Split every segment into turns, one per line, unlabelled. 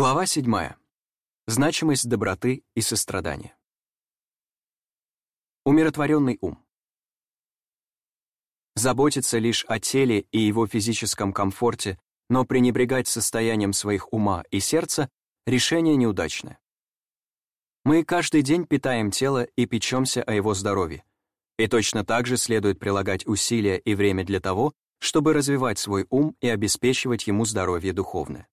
Глава 7. Значимость доброты и сострадания. Умиротворенный ум. Заботиться лишь о теле и его физическом комфорте, но пренебрегать состоянием своих ума и сердца — решение неудачное. Мы каждый день питаем тело и печемся о его здоровье. И точно так же следует прилагать усилия и время для того, чтобы развивать свой ум и обеспечивать ему здоровье духовное.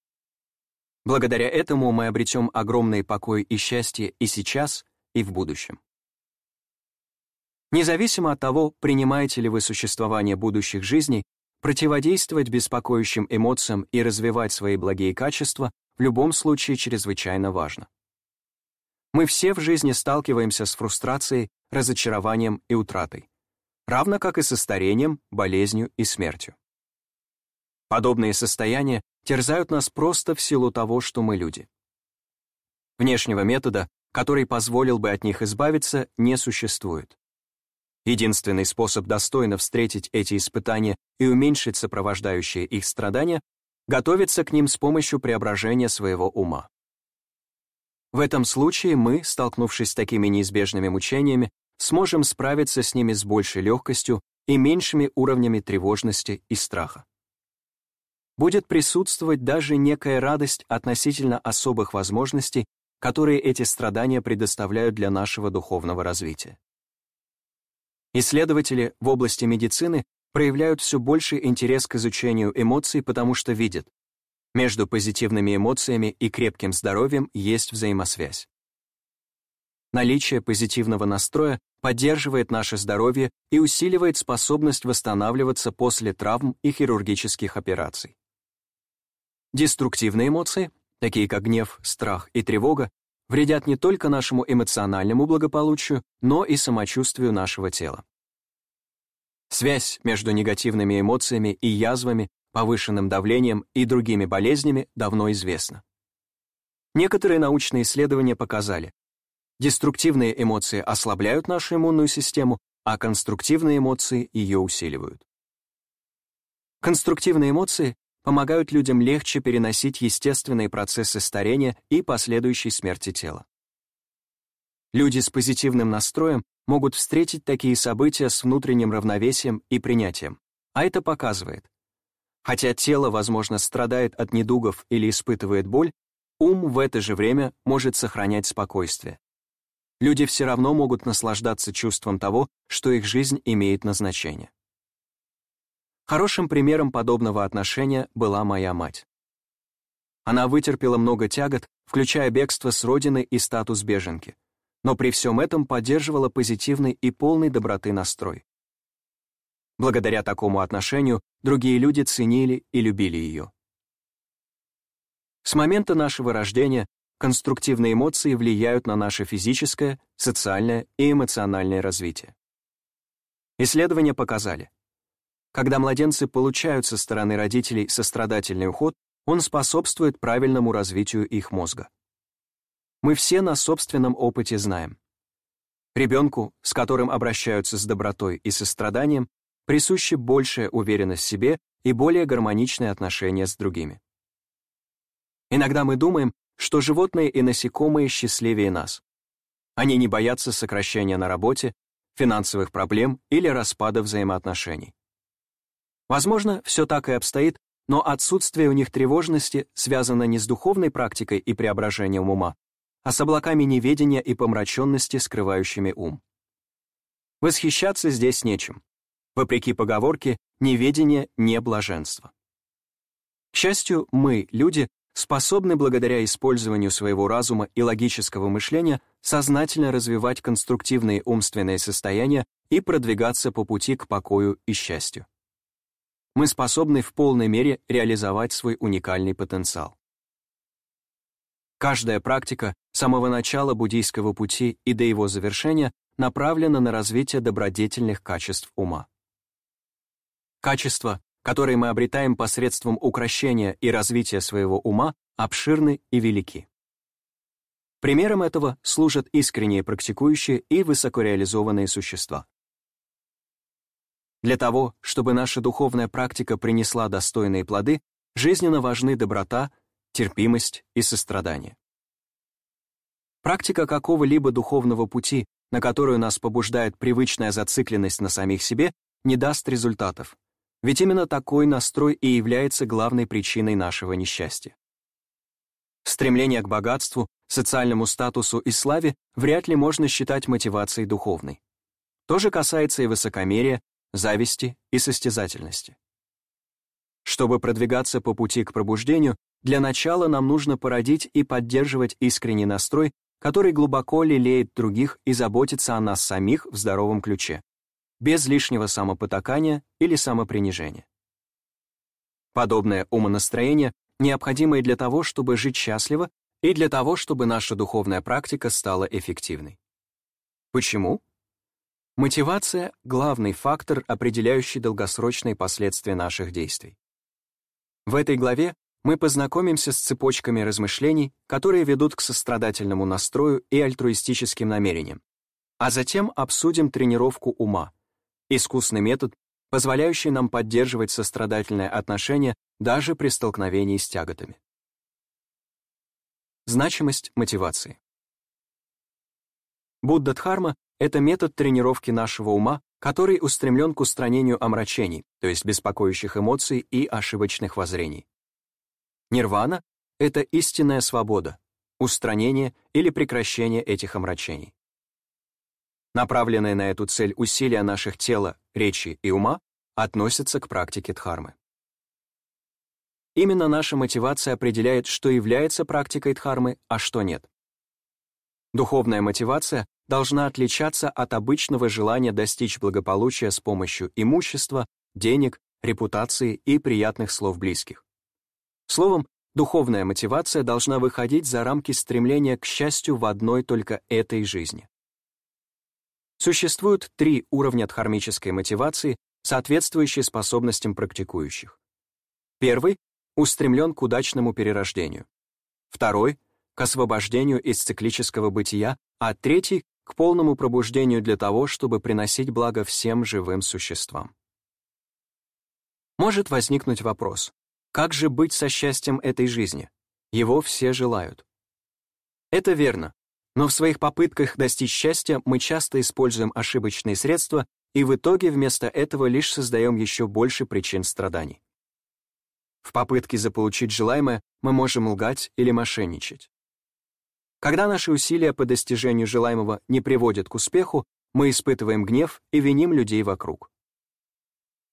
Благодаря этому мы обретем огромный покой и счастье и сейчас, и в будущем. Независимо от того, принимаете ли вы существование будущих жизней, противодействовать беспокоящим эмоциям и развивать свои благие качества в любом случае чрезвычайно важно. Мы все в жизни сталкиваемся с фрустрацией, разочарованием и утратой, равно как и со старением, болезнью и смертью. Подобные состояния терзают нас просто в силу того, что мы люди. Внешнего метода, который позволил бы от них избавиться, не существует. Единственный способ достойно встретить эти испытания и уменьшить сопровождающие их страдания — готовиться к ним с помощью преображения своего ума. В этом случае мы, столкнувшись с такими неизбежными мучениями, сможем справиться с ними с большей легкостью и меньшими уровнями тревожности и страха будет присутствовать даже некая радость относительно особых возможностей, которые эти страдания предоставляют для нашего духовного развития. Исследователи в области медицины проявляют все больший интерес к изучению эмоций, потому что видят, между позитивными эмоциями и крепким здоровьем есть взаимосвязь. Наличие позитивного настроя поддерживает наше здоровье и усиливает способность восстанавливаться после травм и хирургических операций. Деструктивные эмоции, такие как гнев, страх и тревога, вредят не только нашему эмоциональному благополучию, но и самочувствию нашего тела. Связь между негативными эмоциями и язвами, повышенным давлением и другими болезнями давно известна. Некоторые научные исследования показали, деструктивные эмоции ослабляют нашу иммунную систему, а конструктивные эмоции ее усиливают. Конструктивные эмоции помогают людям легче переносить естественные процессы старения и последующей смерти тела. Люди с позитивным настроем могут встретить такие события с внутренним равновесием и принятием, а это показывает. Хотя тело, возможно, страдает от недугов или испытывает боль, ум в это же время может сохранять спокойствие. Люди все равно могут наслаждаться чувством того, что их жизнь имеет назначение. Хорошим примером подобного отношения была моя мать. Она вытерпела много тягот, включая бегство с родины и статус беженки, но при всем этом поддерживала позитивный и полный доброты настрой. Благодаря такому отношению другие люди ценили и любили ее. С момента нашего рождения конструктивные эмоции влияют на наше физическое, социальное и эмоциональное развитие. Исследования показали, когда младенцы получают со стороны родителей сострадательный уход, он способствует правильному развитию их мозга. Мы все на собственном опыте знаем. Ребенку, с которым обращаются с добротой и состраданием, присуща большая уверенность в себе и более гармоничные отношения с другими. Иногда мы думаем, что животные и насекомые счастливее нас. Они не боятся сокращения на работе, финансовых проблем или распада взаимоотношений. Возможно, все так и обстоит, но отсутствие у них тревожности связано не с духовной практикой и преображением ума, а с облаками неведения и помраченности, скрывающими ум. Восхищаться здесь нечем. Вопреки поговорке «неведение не блаженство». К счастью, мы, люди, способны благодаря использованию своего разума и логического мышления сознательно развивать конструктивные умственные состояния и продвигаться по пути к покою и счастью мы способны в полной мере реализовать свой уникальный потенциал. Каждая практика с самого начала буддийского пути и до его завершения направлена на развитие добродетельных качеств ума. Качества, которые мы обретаем посредством укрощения и развития своего ума, обширны и велики. Примером этого служат искренние практикующие и высокореализованные существа. Для того, чтобы наша духовная практика принесла достойные плоды, жизненно важны доброта, терпимость и сострадание. Практика какого-либо духовного пути, на которую нас побуждает привычная зацикленность на самих себе, не даст результатов, ведь именно такой настрой и является главной причиной нашего несчастья. Стремление к богатству, социальному статусу и славе вряд ли можно считать мотивацией духовной. То же касается и высокомерия, зависти и состязательности. Чтобы продвигаться по пути к пробуждению, для начала нам нужно породить и поддерживать искренний настрой, который глубоко лелеет других и заботится о нас самих в здоровом ключе, без лишнего самопотакания или самопринижения. Подобное умонастроение необходимое для того, чтобы жить счастливо и для того, чтобы наша духовная практика стала эффективной. Почему? Мотивация — главный фактор, определяющий долгосрочные последствия наших действий. В этой главе мы познакомимся с цепочками размышлений, которые ведут к сострадательному настрою и альтруистическим намерениям, а затем обсудим тренировку ума, искусный метод, позволяющий нам поддерживать сострадательное отношение даже при столкновении с тяготами. Значимость мотивации. Будда-дхарма — это метод тренировки нашего ума, который устремлен к устранению омрачений, то есть беспокоящих эмоций и ошибочных воззрений. Нирвана — это истинная свобода, устранение или прекращение этих омрачений. Направленные на эту цель усилия наших тела, речи и ума относятся к практике дхармы. Именно наша мотивация определяет, что является практикой дхармы, а что нет. Духовная мотивация должна отличаться от обычного желания достичь благополучия с помощью имущества, денег, репутации и приятных слов близких. Словом, духовная мотивация должна выходить за рамки стремления к счастью в одной только этой жизни. Существуют три уровня дхармической мотивации, соответствующие способностям практикующих. Первый устремлен к удачному перерождению. Второй — к освобождению из циклического бытия, а третий — к полному пробуждению для того, чтобы приносить благо всем живым существам. Может возникнуть вопрос, как же быть со счастьем этой жизни? Его все желают. Это верно, но в своих попытках достичь счастья мы часто используем ошибочные средства и в итоге вместо этого лишь создаем еще больше причин страданий. В попытке заполучить желаемое мы можем лгать или мошенничать. Когда наши усилия по достижению желаемого не приводят к успеху, мы испытываем гнев и виним людей вокруг.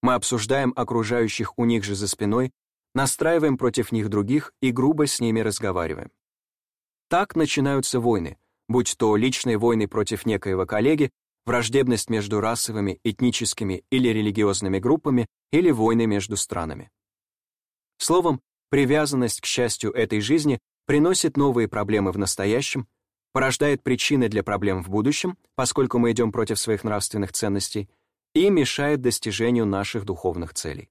Мы обсуждаем окружающих у них же за спиной, настраиваем против них других и грубо с ними разговариваем. Так начинаются войны, будь то личные войны против некоего коллеги, враждебность между расовыми, этническими или религиозными группами или войны между странами. Словом, привязанность к счастью этой жизни приносит новые проблемы в настоящем, порождает причины для проблем в будущем, поскольку мы идем против своих нравственных ценностей, и мешает достижению наших духовных целей.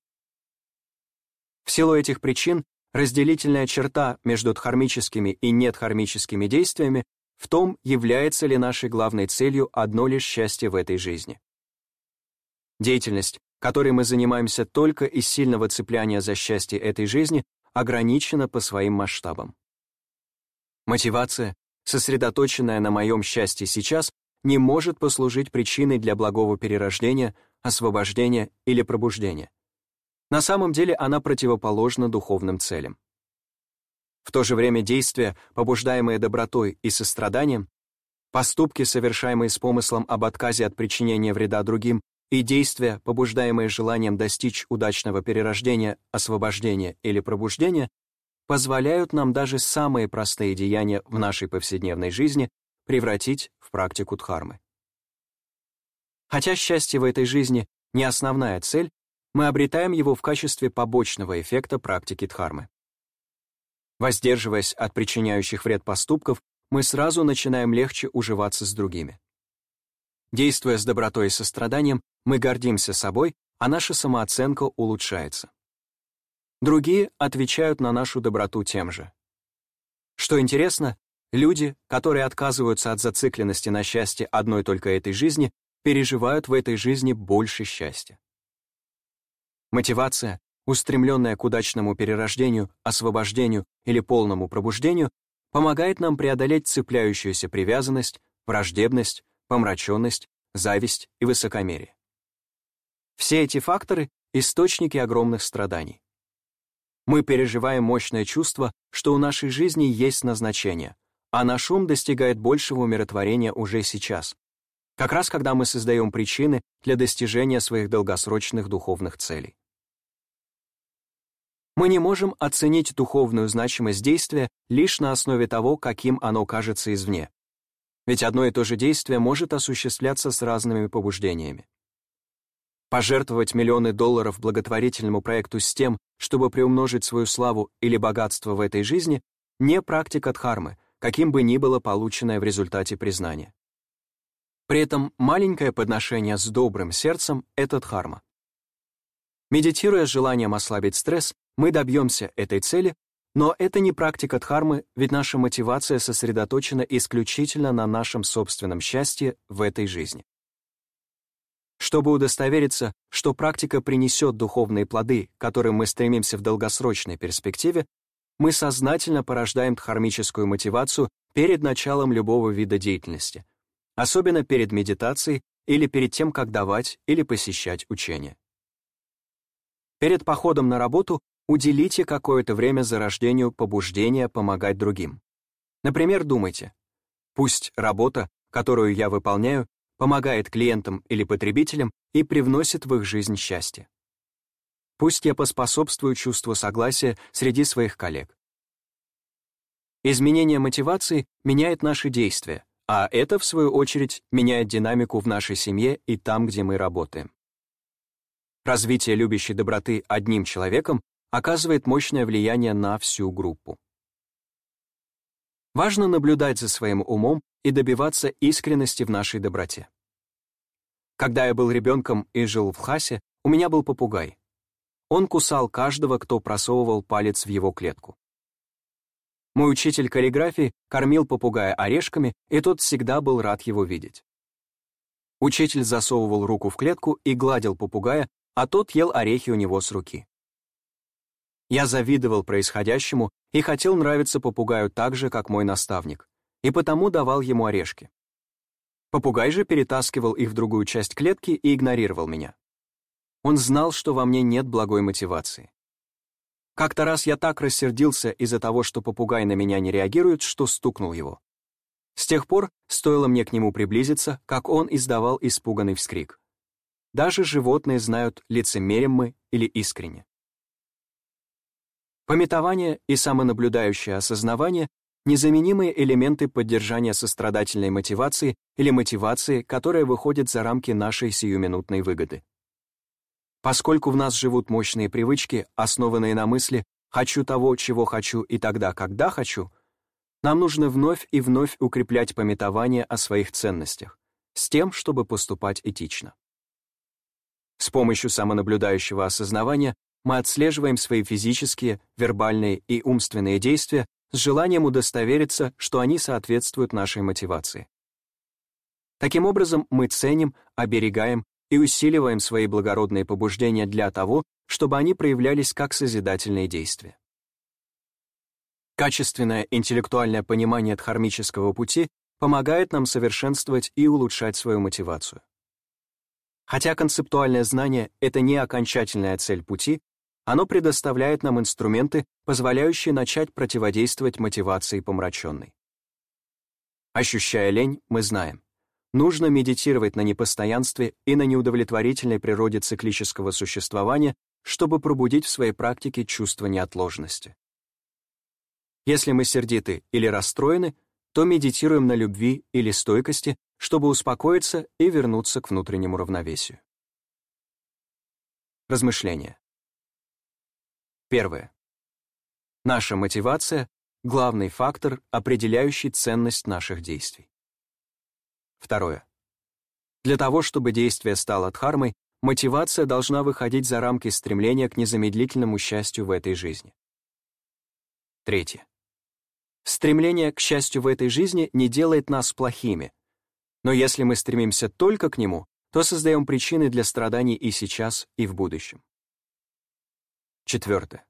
В силу этих причин разделительная черта между дхармическими и недхармическими действиями в том, является ли нашей главной целью одно лишь счастье в этой жизни. Деятельность, которой мы занимаемся только из сильного цепляния за счастье этой жизни, ограничена по своим масштабам. Мотивация, сосредоточенная на моем счастье сейчас, не может послужить причиной для благого перерождения, освобождения или пробуждения. На самом деле она противоположна духовным целям. В то же время действия, побуждаемые добротой и состраданием, поступки, совершаемые с помыслом об отказе от причинения вреда другим, и действия, побуждаемые желанием достичь удачного перерождения, освобождения или пробуждения, позволяют нам даже самые простые деяния в нашей повседневной жизни превратить в практику дхармы. Хотя счастье в этой жизни не основная цель, мы обретаем его в качестве побочного эффекта практики дхармы. Воздерживаясь от причиняющих вред поступков, мы сразу начинаем легче уживаться с другими. Действуя с добротой и состраданием, мы гордимся собой, а наша самооценка улучшается. Другие отвечают на нашу доброту тем же. Что интересно, люди, которые отказываются от зацикленности на счастье одной только этой жизни, переживают в этой жизни больше счастья. Мотивация, устремленная к удачному перерождению, освобождению или полному пробуждению, помогает нам преодолеть цепляющуюся привязанность, враждебность, помраченность, зависть и высокомерие. Все эти факторы — источники огромных страданий. Мы переживаем мощное чувство, что у нашей жизни есть назначение, а наш ум достигает большего умиротворения уже сейчас, как раз когда мы создаем причины для достижения своих долгосрочных духовных целей. Мы не можем оценить духовную значимость действия лишь на основе того, каким оно кажется извне. Ведь одно и то же действие может осуществляться с разными побуждениями. Пожертвовать миллионы долларов благотворительному проекту с тем, чтобы приумножить свою славу или богатство в этой жизни, не практика дхармы, каким бы ни было полученное в результате признания. При этом маленькое подношение с добрым сердцем — это дхарма. Медитируя с желанием ослабить стресс, мы добьемся этой цели, но это не практика дхармы, ведь наша мотивация сосредоточена исключительно на нашем собственном счастье в этой жизни. Чтобы удостовериться, что практика принесет духовные плоды, к которым мы стремимся в долгосрочной перспективе, мы сознательно порождаем дхармическую мотивацию перед началом любого вида деятельности, особенно перед медитацией или перед тем, как давать или посещать учения. Перед походом на работу Уделите какое-то время зарождению побуждения помогать другим. Например, думайте, пусть работа, которую я выполняю, помогает клиентам или потребителям и привносит в их жизнь счастье. Пусть я поспособствую чувству согласия среди своих коллег. Изменение мотивации меняет наши действия, а это, в свою очередь, меняет динамику в нашей семье и там, где мы работаем. Развитие любящей доброты одним человеком оказывает мощное влияние на всю группу. Важно наблюдать за своим умом и добиваться искренности в нашей доброте. Когда я был ребенком и жил в Хасе, у меня был попугай. Он кусал каждого, кто просовывал палец в его клетку. Мой учитель каллиграфии кормил попугая орешками, и тот всегда был рад его видеть. Учитель засовывал руку в клетку и гладил попугая, а тот ел орехи у него с руки. Я завидовал происходящему и хотел нравиться попугаю так же, как мой наставник, и потому давал ему орешки. Попугай же перетаскивал их в другую часть клетки и игнорировал меня. Он знал, что во мне нет благой мотивации. Как-то раз я так рассердился из-за того, что попугай на меня не реагирует, что стукнул его. С тех пор, стоило мне к нему приблизиться, как он издавал испуганный вскрик. Даже животные знают, лицемерим мы или искренне. Пометование и самонаблюдающее осознавание — незаменимые элементы поддержания сострадательной мотивации или мотивации, которая выходит за рамки нашей сиюминутной выгоды. Поскольку в нас живут мощные привычки, основанные на мысли «хочу того, чего хочу и тогда, когда хочу», нам нужно вновь и вновь укреплять пометование о своих ценностях, с тем, чтобы поступать этично. С помощью самонаблюдающего осознавания мы отслеживаем свои физические, вербальные и умственные действия с желанием удостовериться, что они соответствуют нашей мотивации. Таким образом, мы ценим, оберегаем и усиливаем свои благородные побуждения для того, чтобы они проявлялись как созидательные действия. Качественное интеллектуальное понимание дхармического пути помогает нам совершенствовать и улучшать свою мотивацию. Хотя концептуальное знание — это не окончательная цель пути, оно предоставляет нам инструменты, позволяющие начать противодействовать мотивации помраченной. Ощущая лень, мы знаем, нужно медитировать на непостоянстве и на неудовлетворительной природе циклического существования, чтобы пробудить в своей практике чувство неотложности. Если мы сердиты или расстроены, то медитируем на любви или стойкости, чтобы успокоиться и вернуться к внутреннему равновесию. Размышления. Первое. Наша мотивация — главный фактор, определяющий ценность наших действий. Второе. Для того, чтобы действие стало дхармой, мотивация должна выходить за рамки стремления к незамедлительному счастью в этой жизни. Третье. Стремление к счастью в этой жизни не делает нас плохими, но если мы стремимся только к нему, то создаем причины для страданий и сейчас, и в будущем. Четвертое.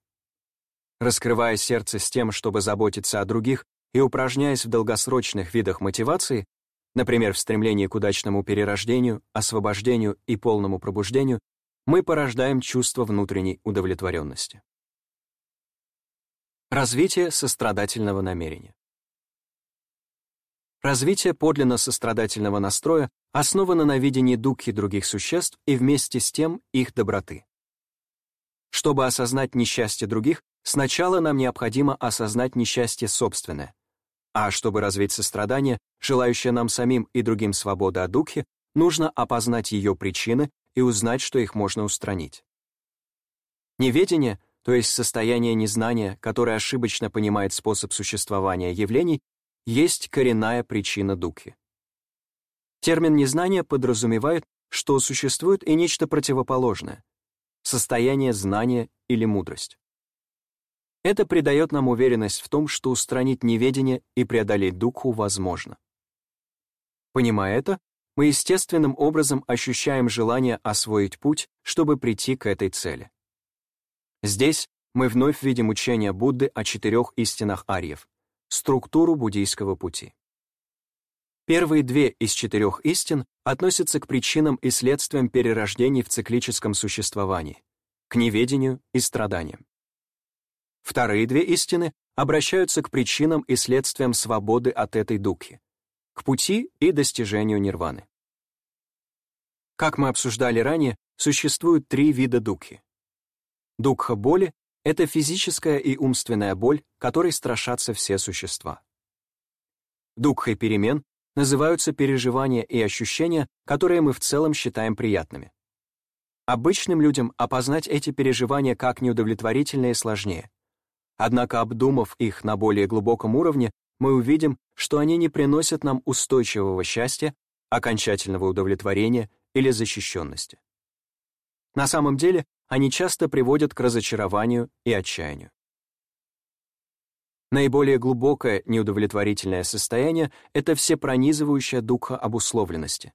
Раскрывая сердце с тем, чтобы заботиться о других и упражняясь в долгосрочных видах мотивации, например, в стремлении к удачному перерождению, освобождению и полному пробуждению, мы порождаем чувство внутренней удовлетворенности. Развитие сострадательного намерения. Развитие подлинно сострадательного настроя основано на видении духи других существ и вместе с тем их доброты. Чтобы осознать несчастье других, сначала нам необходимо осознать несчастье собственное. А чтобы развить сострадание, желающее нам самим и другим свободы от духи, нужно опознать ее причины и узнать, что их можно устранить. Неведение, то есть состояние незнания, которое ошибочно понимает способ существования явлений, есть коренная причина духи. Термин незнания подразумевает, что существует и нечто противоположное — состояние знания или мудрость. Это придает нам уверенность в том, что устранить неведение и преодолеть духу возможно. Понимая это, мы естественным образом ощущаем желание освоить путь, чтобы прийти к этой цели. Здесь мы вновь видим учение Будды о четырех истинах арьев, структуру буддийского пути. Первые две из четырех истин относятся к причинам и следствиям перерождений в циклическом существовании, к неведению и страданиям. Вторые две истины обращаются к причинам и следствиям свободы от этой духи, к пути и достижению нирваны. Как мы обсуждали ранее, существуют три вида духи. Дукха боли — это физическая и умственная боль, которой страшатся все существа. Дукхой перемен называются переживания и ощущения, которые мы в целом считаем приятными. Обычным людям опознать эти переживания как неудовлетворительные сложнее. Однако, обдумав их на более глубоком уровне, мы увидим, что они не приносят нам устойчивого счастья, окончательного удовлетворения или защищенности. На самом деле, они часто приводят к разочарованию и отчаянию. Наиболее глубокое неудовлетворительное состояние — это всепронизывающая духа обусловленности.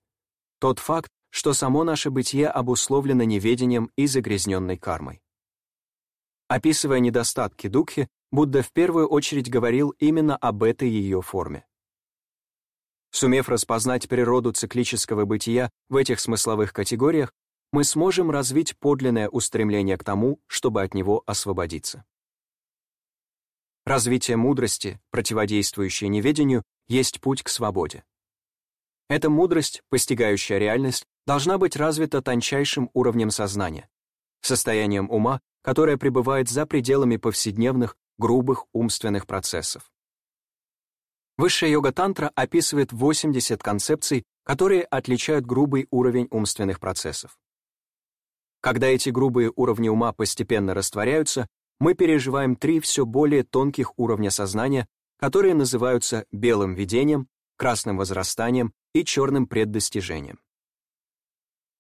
Тот факт, что само наше бытие обусловлено неведением и загрязненной кармой. Описывая недостатки духи, Будда в первую очередь говорил именно об этой ее форме. Сумев распознать природу циклического бытия в этих смысловых категориях, мы сможем развить подлинное устремление к тому, чтобы от него освободиться. Развитие мудрости, противодействующей неведению, есть путь к свободе. Эта мудрость, постигающая реальность, должна быть развита тончайшим уровнем сознания, состоянием ума, которое пребывает за пределами повседневных, грубых умственных процессов. Высшая йога-тантра описывает 80 концепций, которые отличают грубый уровень умственных процессов. Когда эти грубые уровни ума постепенно растворяются, мы переживаем три все более тонких уровня сознания, которые называются белым видением, красным возрастанием и черным преддостижением.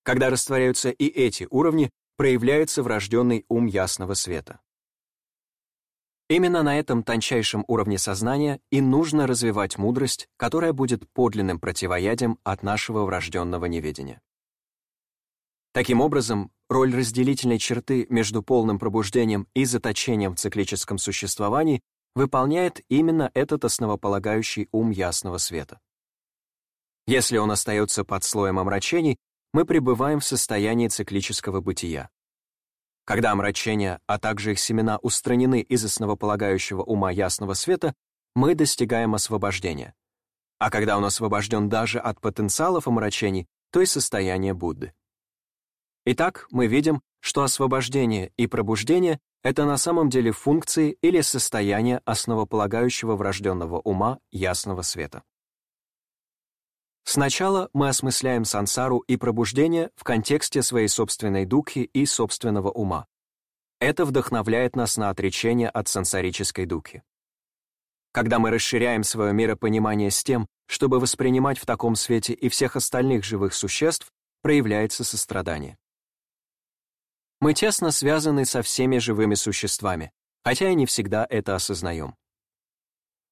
Когда растворяются и эти уровни, проявляется врожденный ум ясного света. Именно на этом тончайшем уровне сознания и нужно развивать мудрость, которая будет подлинным противоядием от нашего врожденного неведения. Таким образом, роль разделительной черты между полным пробуждением и заточением в циклическом существовании выполняет именно этот основополагающий ум ясного света. Если он остается под слоем омрачений, мы пребываем в состоянии циклического бытия. Когда омрачения, а также их семена устранены из основополагающего ума ясного света, мы достигаем освобождения. А когда он освобожден даже от потенциалов омрачений, то и состояние Будды. Итак, мы видим, что освобождение и пробуждение — это на самом деле функции или состояние основополагающего врожденного ума ясного света. Сначала мы осмысляем сансару и пробуждение в контексте своей собственной духи и собственного ума. Это вдохновляет нас на отречение от сансарической духи. Когда мы расширяем свое миропонимание с тем, чтобы воспринимать в таком свете и всех остальных живых существ, проявляется сострадание. Мы тесно связаны со всеми живыми существами, хотя и не всегда это осознаем.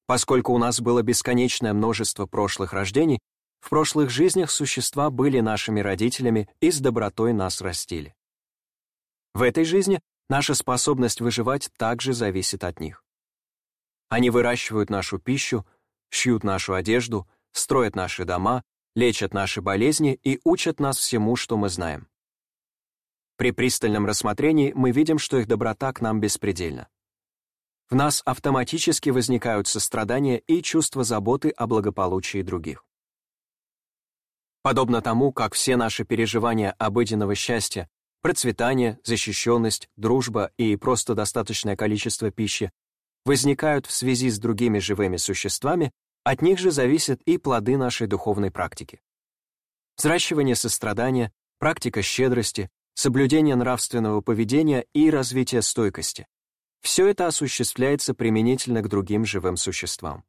Поскольку у нас было бесконечное множество прошлых рождений, в прошлых жизнях существа были нашими родителями и с добротой нас растили. В этой жизни наша способность выживать также зависит от них. Они выращивают нашу пищу, шьют нашу одежду, строят наши дома, лечат наши болезни и учат нас всему, что мы знаем. При пристальном рассмотрении мы видим, что их доброта к нам беспредельна. В нас автоматически возникают сострадание и чувство заботы о благополучии других. Подобно тому, как все наши переживания обыденного счастья, процветание, защищенность, дружба и просто достаточное количество пищи возникают в связи с другими живыми существами, от них же зависят и плоды нашей духовной практики. Взращивание сострадания, практика щедрости, соблюдение нравственного поведения и развитие стойкости. Все это осуществляется применительно к другим живым существам.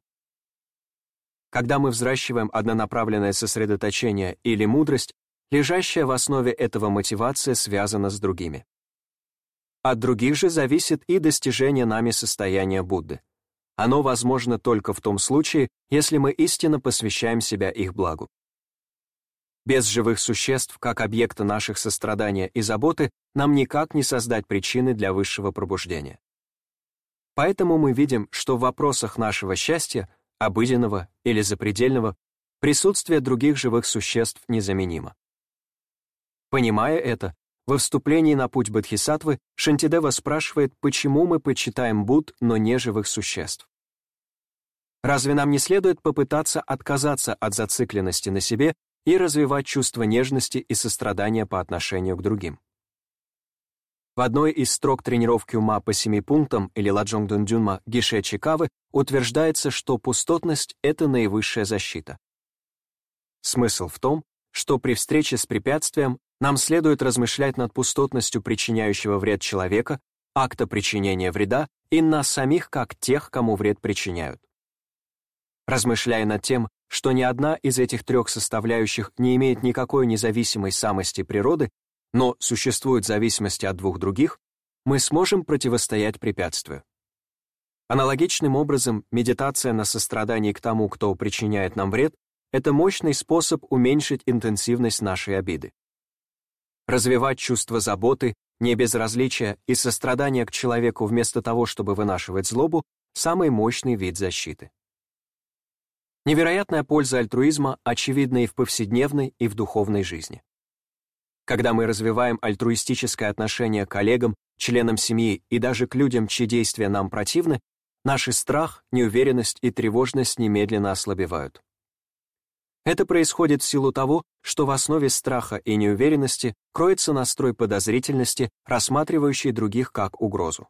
Когда мы взращиваем однонаправленное сосредоточение или мудрость, лежащая в основе этого мотивация связана с другими. От других же зависит и достижение нами состояния Будды. Оно возможно только в том случае, если мы истинно посвящаем себя их благу. Без живых существ, как объекта наших сострадания и заботы, нам никак не создать причины для высшего пробуждения. Поэтому мы видим, что в вопросах нашего счастья, обыденного или запредельного, присутствие других живых существ незаменимо. Понимая это, во вступлении на путь Бодхисаттвы Шантидева спрашивает, почему мы почитаем Будд, но не живых существ. Разве нам не следует попытаться отказаться от зацикленности на себе и развивать чувство нежности и сострадания по отношению к другим? В одной из строк тренировки ума по семи пунктам или Ладжонг Дундюнма Гише Чикавы утверждается, что пустотность — это наивысшая защита. Смысл в том, что при встрече с препятствием нам следует размышлять над пустотностью причиняющего вред человека, акта причинения вреда и нас самих как тех, кому вред причиняют. Размышляя над тем, что ни одна из этих трех составляющих не имеет никакой независимой самости природы, но существует зависимости от двух других, мы сможем противостоять препятствию. Аналогичным образом, медитация на сострадании к тому, кто причиняет нам вред, это мощный способ уменьшить интенсивность нашей обиды. Развивать чувство заботы, небезразличия и сострадания к человеку вместо того, чтобы вынашивать злобу — самый мощный вид защиты. Невероятная польза альтруизма очевидна и в повседневной, и в духовной жизни. Когда мы развиваем альтруистическое отношение к коллегам, членам семьи и даже к людям, чьи действия нам противны, наш страх, неуверенность и тревожность немедленно ослабевают. Это происходит в силу того, что в основе страха и неуверенности кроется настрой подозрительности, рассматривающий других как угрозу.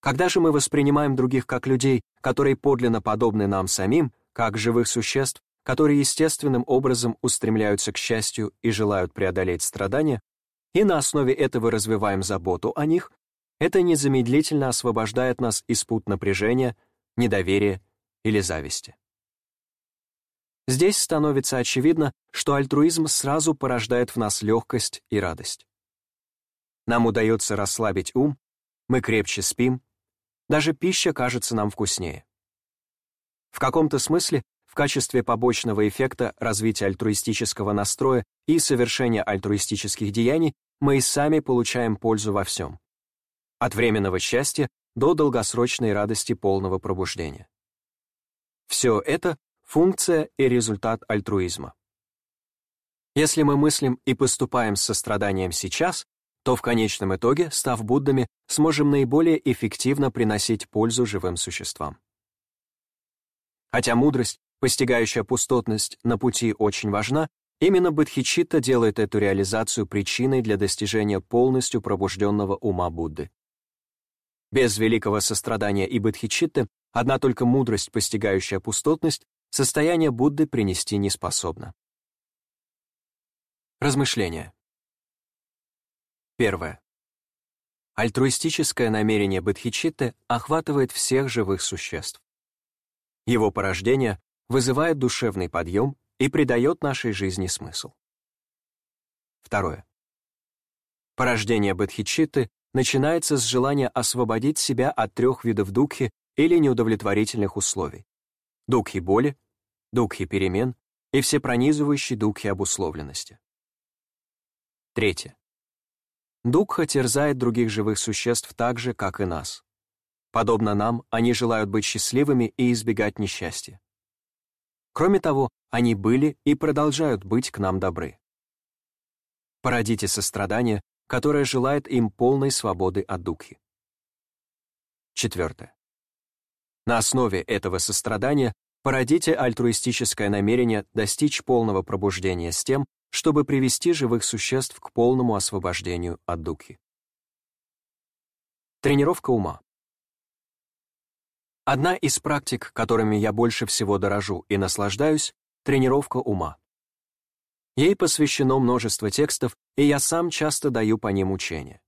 Когда же мы воспринимаем других как людей, которые подлинно подобны нам самим, как живых существ, которые естественным образом устремляются к счастью и желают преодолеть страдания, и на основе этого развиваем заботу о них, это незамедлительно освобождает нас из пут напряжения, недоверия или зависти. Здесь становится очевидно, что альтруизм сразу порождает в нас легкость и радость. Нам удается расслабить ум, мы крепче спим, даже пища кажется нам вкуснее. В каком-то смысле, в качестве побочного эффекта развития альтруистического настроя и совершения альтруистических деяний, мы и сами получаем пользу во всем. От временного счастья до долгосрочной радости полного пробуждения. Все это функция и результат альтруизма. Если мы мыслим и поступаем с состраданием сейчас, то в конечном итоге, став Буддами, сможем наиболее эффективно приносить пользу живым существам. Хотя мудрость, постигающая пустотность на пути очень важна, именно Бодхичитта делает эту реализацию причиной для достижения полностью пробужденного ума Будды. Без великого сострадания и Бодхичитты одна только мудрость, постигающая пустотность, состояние Будды принести не способно. Размышления. Первое. Альтруистическое намерение Бодхичитты охватывает всех живых существ. Его порождение вызывает душевный подъем и придает нашей жизни смысл. Второе. Порождение Бодхичитты начинается с желания освободить себя от трех видов духи или неудовлетворительных условий духи боли, духи перемен и всепронизывающий духи обусловленности. Третье. Дукха терзает других живых существ так же, как и нас. Подобно нам, они желают быть счастливыми и избегать несчастья. Кроме того, они были и продолжают быть к нам добры. Породите сострадание, которое желает им полной свободы от Дукхи. Четвертое. На основе этого сострадания породите альтруистическое намерение достичь полного пробуждения с тем, чтобы привести живых существ к полному освобождению от Дукхи. Тренировка ума. Одна из практик, которыми я больше всего дорожу и наслаждаюсь, — тренировка ума. Ей посвящено множество текстов, и я сам часто даю по ним учения.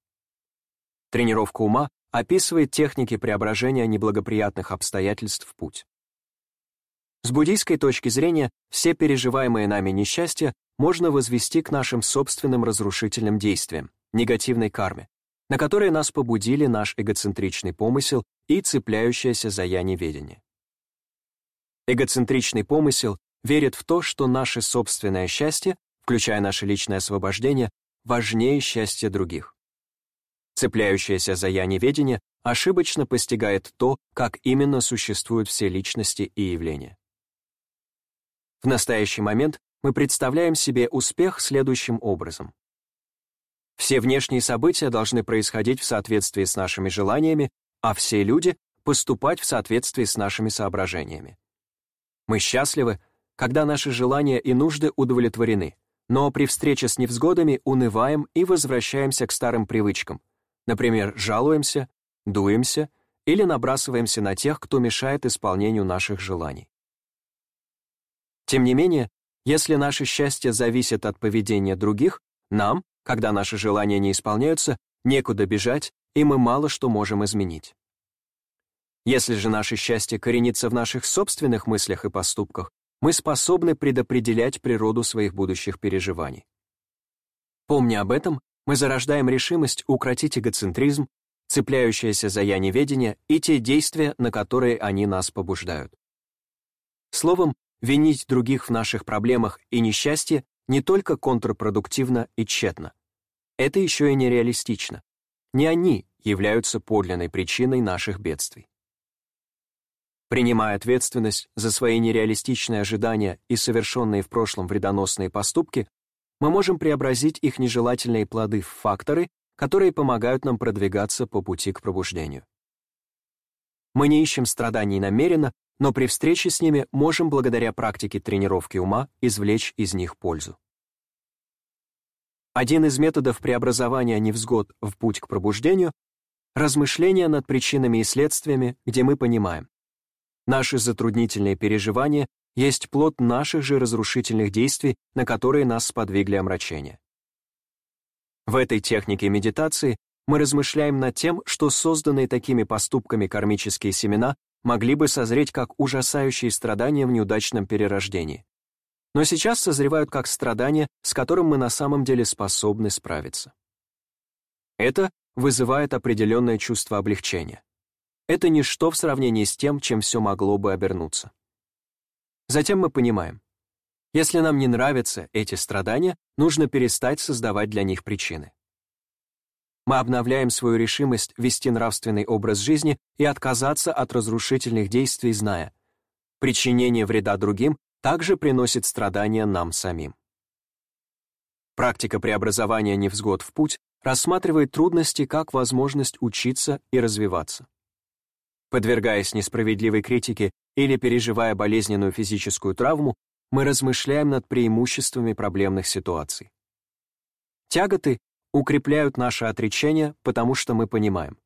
Тренировка ума описывает техники преображения неблагоприятных обстоятельств в путь. С буддийской точки зрения, все переживаемые нами несчастья можно возвести к нашим собственным разрушительным действиям, негативной карме, на которые нас побудили наш эгоцентричный помысел и цепляющееся за я неведение. Эгоцентричный помысел верит в то, что наше собственное счастье, включая наше личное освобождение, важнее счастья других. Цепляющееся за я неведение ошибочно постигает то, как именно существуют все личности и явления. В настоящий момент мы представляем себе успех следующим образом. Все внешние события должны происходить в соответствии с нашими желаниями, а все люди — поступать в соответствии с нашими соображениями. Мы счастливы, когда наши желания и нужды удовлетворены, но при встрече с невзгодами унываем и возвращаемся к старым привычкам, например, жалуемся, дуемся или набрасываемся на тех, кто мешает исполнению наших желаний. Тем не менее, если наше счастье зависит от поведения других, нам, когда наши желания не исполняются, некуда бежать, и мы мало что можем изменить. Если же наше счастье коренится в наших собственных мыслях и поступках, мы способны предопределять природу своих будущих переживаний. Помня об этом, мы зарождаем решимость укротить эгоцентризм, цепляющееся за я неведение и те действия, на которые они нас побуждают. Словом, винить других в наших проблемах и несчастье не только контрпродуктивно и тщетно. Это еще и нереалистично. Не они являются подлинной причиной наших бедствий. Принимая ответственность за свои нереалистичные ожидания и совершенные в прошлом вредоносные поступки, мы можем преобразить их нежелательные плоды в факторы, которые помогают нам продвигаться по пути к пробуждению. Мы не ищем страданий намеренно, но при встрече с ними можем благодаря практике тренировки ума извлечь из них пользу. Один из методов преобразования невзгод в путь к пробуждению — размышления над причинами и следствиями, где мы понимаем, Наши затруднительные переживания есть плод наших же разрушительных действий, на которые нас сподвигли омрачения. В этой технике медитации мы размышляем над тем, что созданные такими поступками кармические семена могли бы созреть как ужасающие страдания в неудачном перерождении. Но сейчас созревают как страдания, с которым мы на самом деле способны справиться. Это вызывает определенное чувство облегчения это ничто в сравнении с тем, чем все могло бы обернуться. Затем мы понимаем, если нам не нравятся эти страдания, нужно перестать создавать для них причины. Мы обновляем свою решимость вести нравственный образ жизни и отказаться от разрушительных действий, зная, причинение вреда другим также приносит страдания нам самим. Практика преобразования невзгод в путь рассматривает трудности как возможность учиться и развиваться. Подвергаясь несправедливой критике или переживая болезненную физическую травму, мы размышляем над преимуществами проблемных ситуаций. Тяготы укрепляют наше отречение, потому что мы понимаем,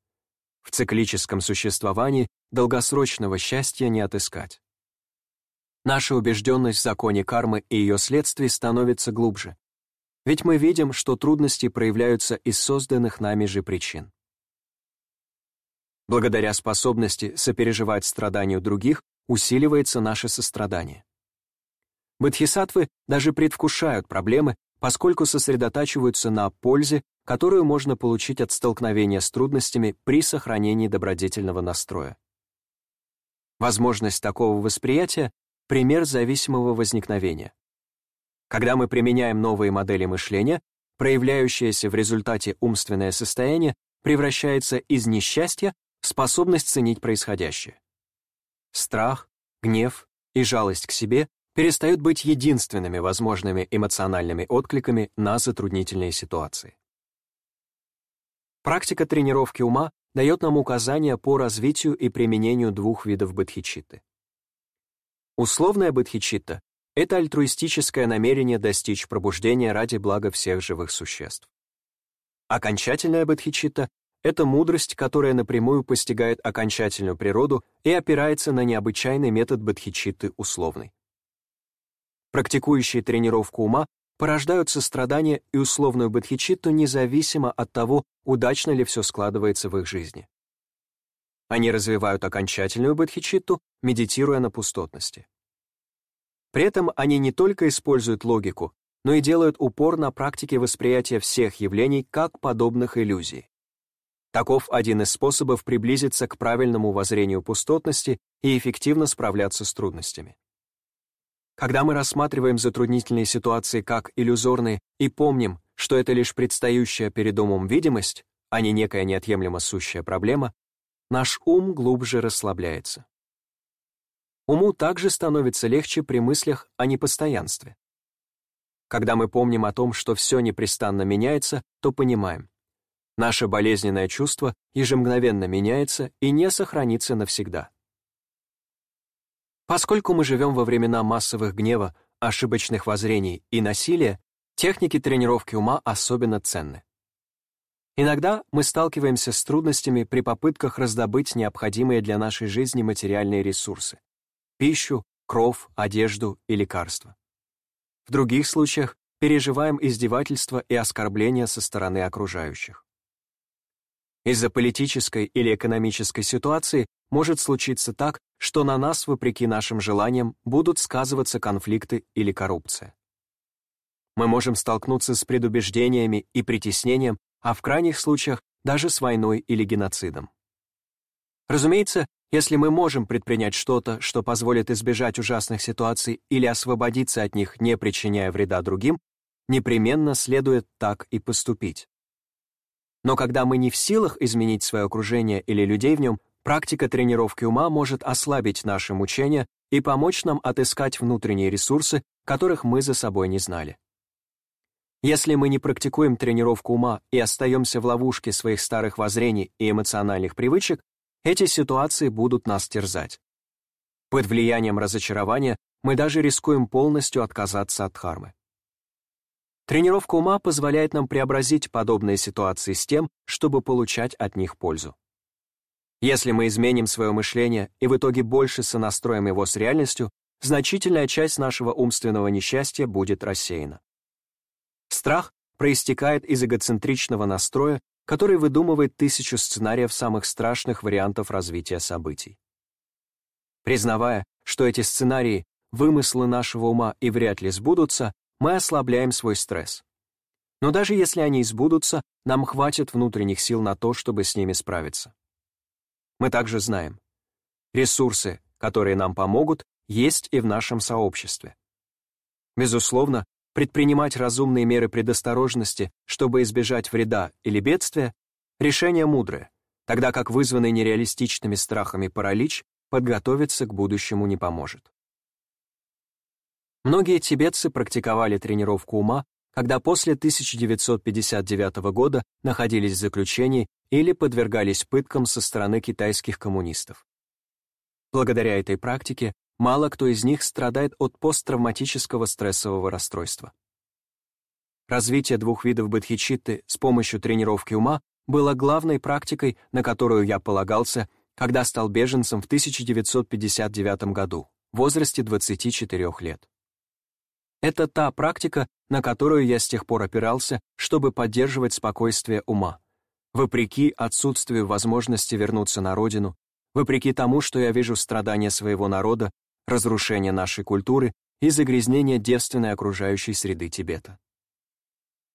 в циклическом существовании долгосрочного счастья не отыскать. Наша убежденность в законе кармы и ее следствий становится глубже, ведь мы видим, что трудности проявляются из созданных нами же причин. Благодаря способности сопереживать страданию других усиливается наше сострадание. Бодхисаттвы даже предвкушают проблемы, поскольку сосредотачиваются на пользе, которую можно получить от столкновения с трудностями при сохранении добродетельного настроя. Возможность такого восприятия — пример зависимого возникновения. Когда мы применяем новые модели мышления, проявляющееся в результате умственное состояние, превращается из несчастья в способность ценить происходящее. Страх, гнев и жалость к себе перестают быть единственными возможными эмоциональными откликами на затруднительные ситуации. Практика тренировки ума дает нам указания по развитию и применению двух видов бодхичитты. Условная бодхичитта — это альтруистическое намерение достичь пробуждения ради блага всех живых существ. Окончательная бодхичитта — это мудрость, которая напрямую постигает окончательную природу и опирается на необычайный метод бодхичитты условный. Практикующие тренировку ума порождают сострадание и условную бодхичитту независимо от того, удачно ли все складывается в их жизни. Они развивают окончательную бодхичитту, медитируя на пустотности. При этом они не только используют логику, но и делают упор на практике восприятия всех явлений как подобных иллюзий. Таков один из способов приблизиться к правильному воззрению пустотности и эффективно справляться с трудностями. Когда мы рассматриваем затруднительные ситуации как иллюзорные и помним, что это лишь предстающая перед умом видимость, а не некая неотъемлемо сущая проблема, наш ум глубже расслабляется. Уму также становится легче при мыслях о непостоянстве. Когда мы помним о том, что все непрестанно меняется, то понимаем, наше болезненное чувство ежемгновенно меняется и не сохранится навсегда. Поскольку мы живем во времена массовых гнева, ошибочных воззрений и насилия, техники тренировки ума особенно ценны. Иногда мы сталкиваемся с трудностями при попытках раздобыть необходимые для нашей жизни материальные ресурсы — пищу, кров, одежду и лекарства. В других случаях переживаем издевательства и оскорбления со стороны окружающих. Из-за политической или экономической ситуации может случиться так, что на нас, вопреки нашим желаниям, будут сказываться конфликты или коррупция. Мы можем столкнуться с предубеждениями и притеснением, а в крайних случаях даже с войной или геноцидом. Разумеется, если мы можем предпринять что-то, что позволит избежать ужасных ситуаций или освободиться от них, не причиняя вреда другим, непременно следует так и поступить. Но когда мы не в силах изменить свое окружение или людей в нем, Практика тренировки ума может ослабить наше мучение и помочь нам отыскать внутренние ресурсы, которых мы за собой не знали. Если мы не практикуем тренировку ума и остаемся в ловушке своих старых воззрений и эмоциональных привычек, эти ситуации будут нас терзать. Под влиянием разочарования мы даже рискуем полностью отказаться от дхармы. Тренировка ума позволяет нам преобразить подобные ситуации с тем, чтобы получать от них пользу. Если мы изменим свое мышление и в итоге больше сонастроим его с реальностью, значительная часть нашего умственного несчастья будет рассеяна. Страх проистекает из эгоцентричного настроя, который выдумывает тысячу сценариев самых страшных вариантов развития событий. Признавая, что эти сценарии — вымыслы нашего ума и вряд ли сбудутся, мы ослабляем свой стресс. Но даже если они сбудутся, нам хватит внутренних сил на то, чтобы с ними справиться. Мы также знаем, ресурсы, которые нам помогут, есть и в нашем сообществе. Безусловно, предпринимать разумные меры предосторожности, чтобы избежать вреда или бедствия, решение мудрое, тогда как вызванный нереалистичными страхами паралич подготовиться к будущему не поможет. Многие тибетцы практиковали тренировку ума, когда после 1959 года находились в заключении или подвергались пыткам со стороны китайских коммунистов. Благодаря этой практике мало кто из них страдает от посттравматического стрессового расстройства. Развитие двух видов бодхичитты с помощью тренировки ума было главной практикой, на которую я полагался, когда стал беженцем в 1959 году, в возрасте 24 лет. Это та практика, на которую я с тех пор опирался, чтобы поддерживать спокойствие ума, вопреки отсутствию возможности вернуться на родину, вопреки тому, что я вижу страдания своего народа, разрушение нашей культуры и загрязнение девственной окружающей среды Тибета.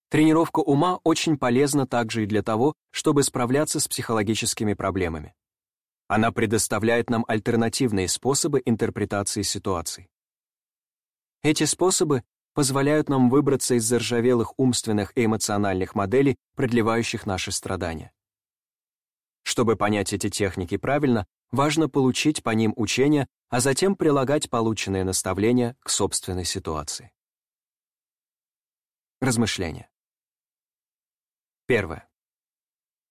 Тренировка ума очень полезна также и для того, чтобы справляться с психологическими проблемами. Она предоставляет нам альтернативные способы интерпретации ситуаций. Эти способы позволяют нам выбраться из заржавелых умственных и эмоциональных моделей, продлевающих наши страдания. Чтобы понять эти техники правильно, важно получить по ним учение, а затем прилагать полученные наставления к собственной ситуации. Размышления. Первое.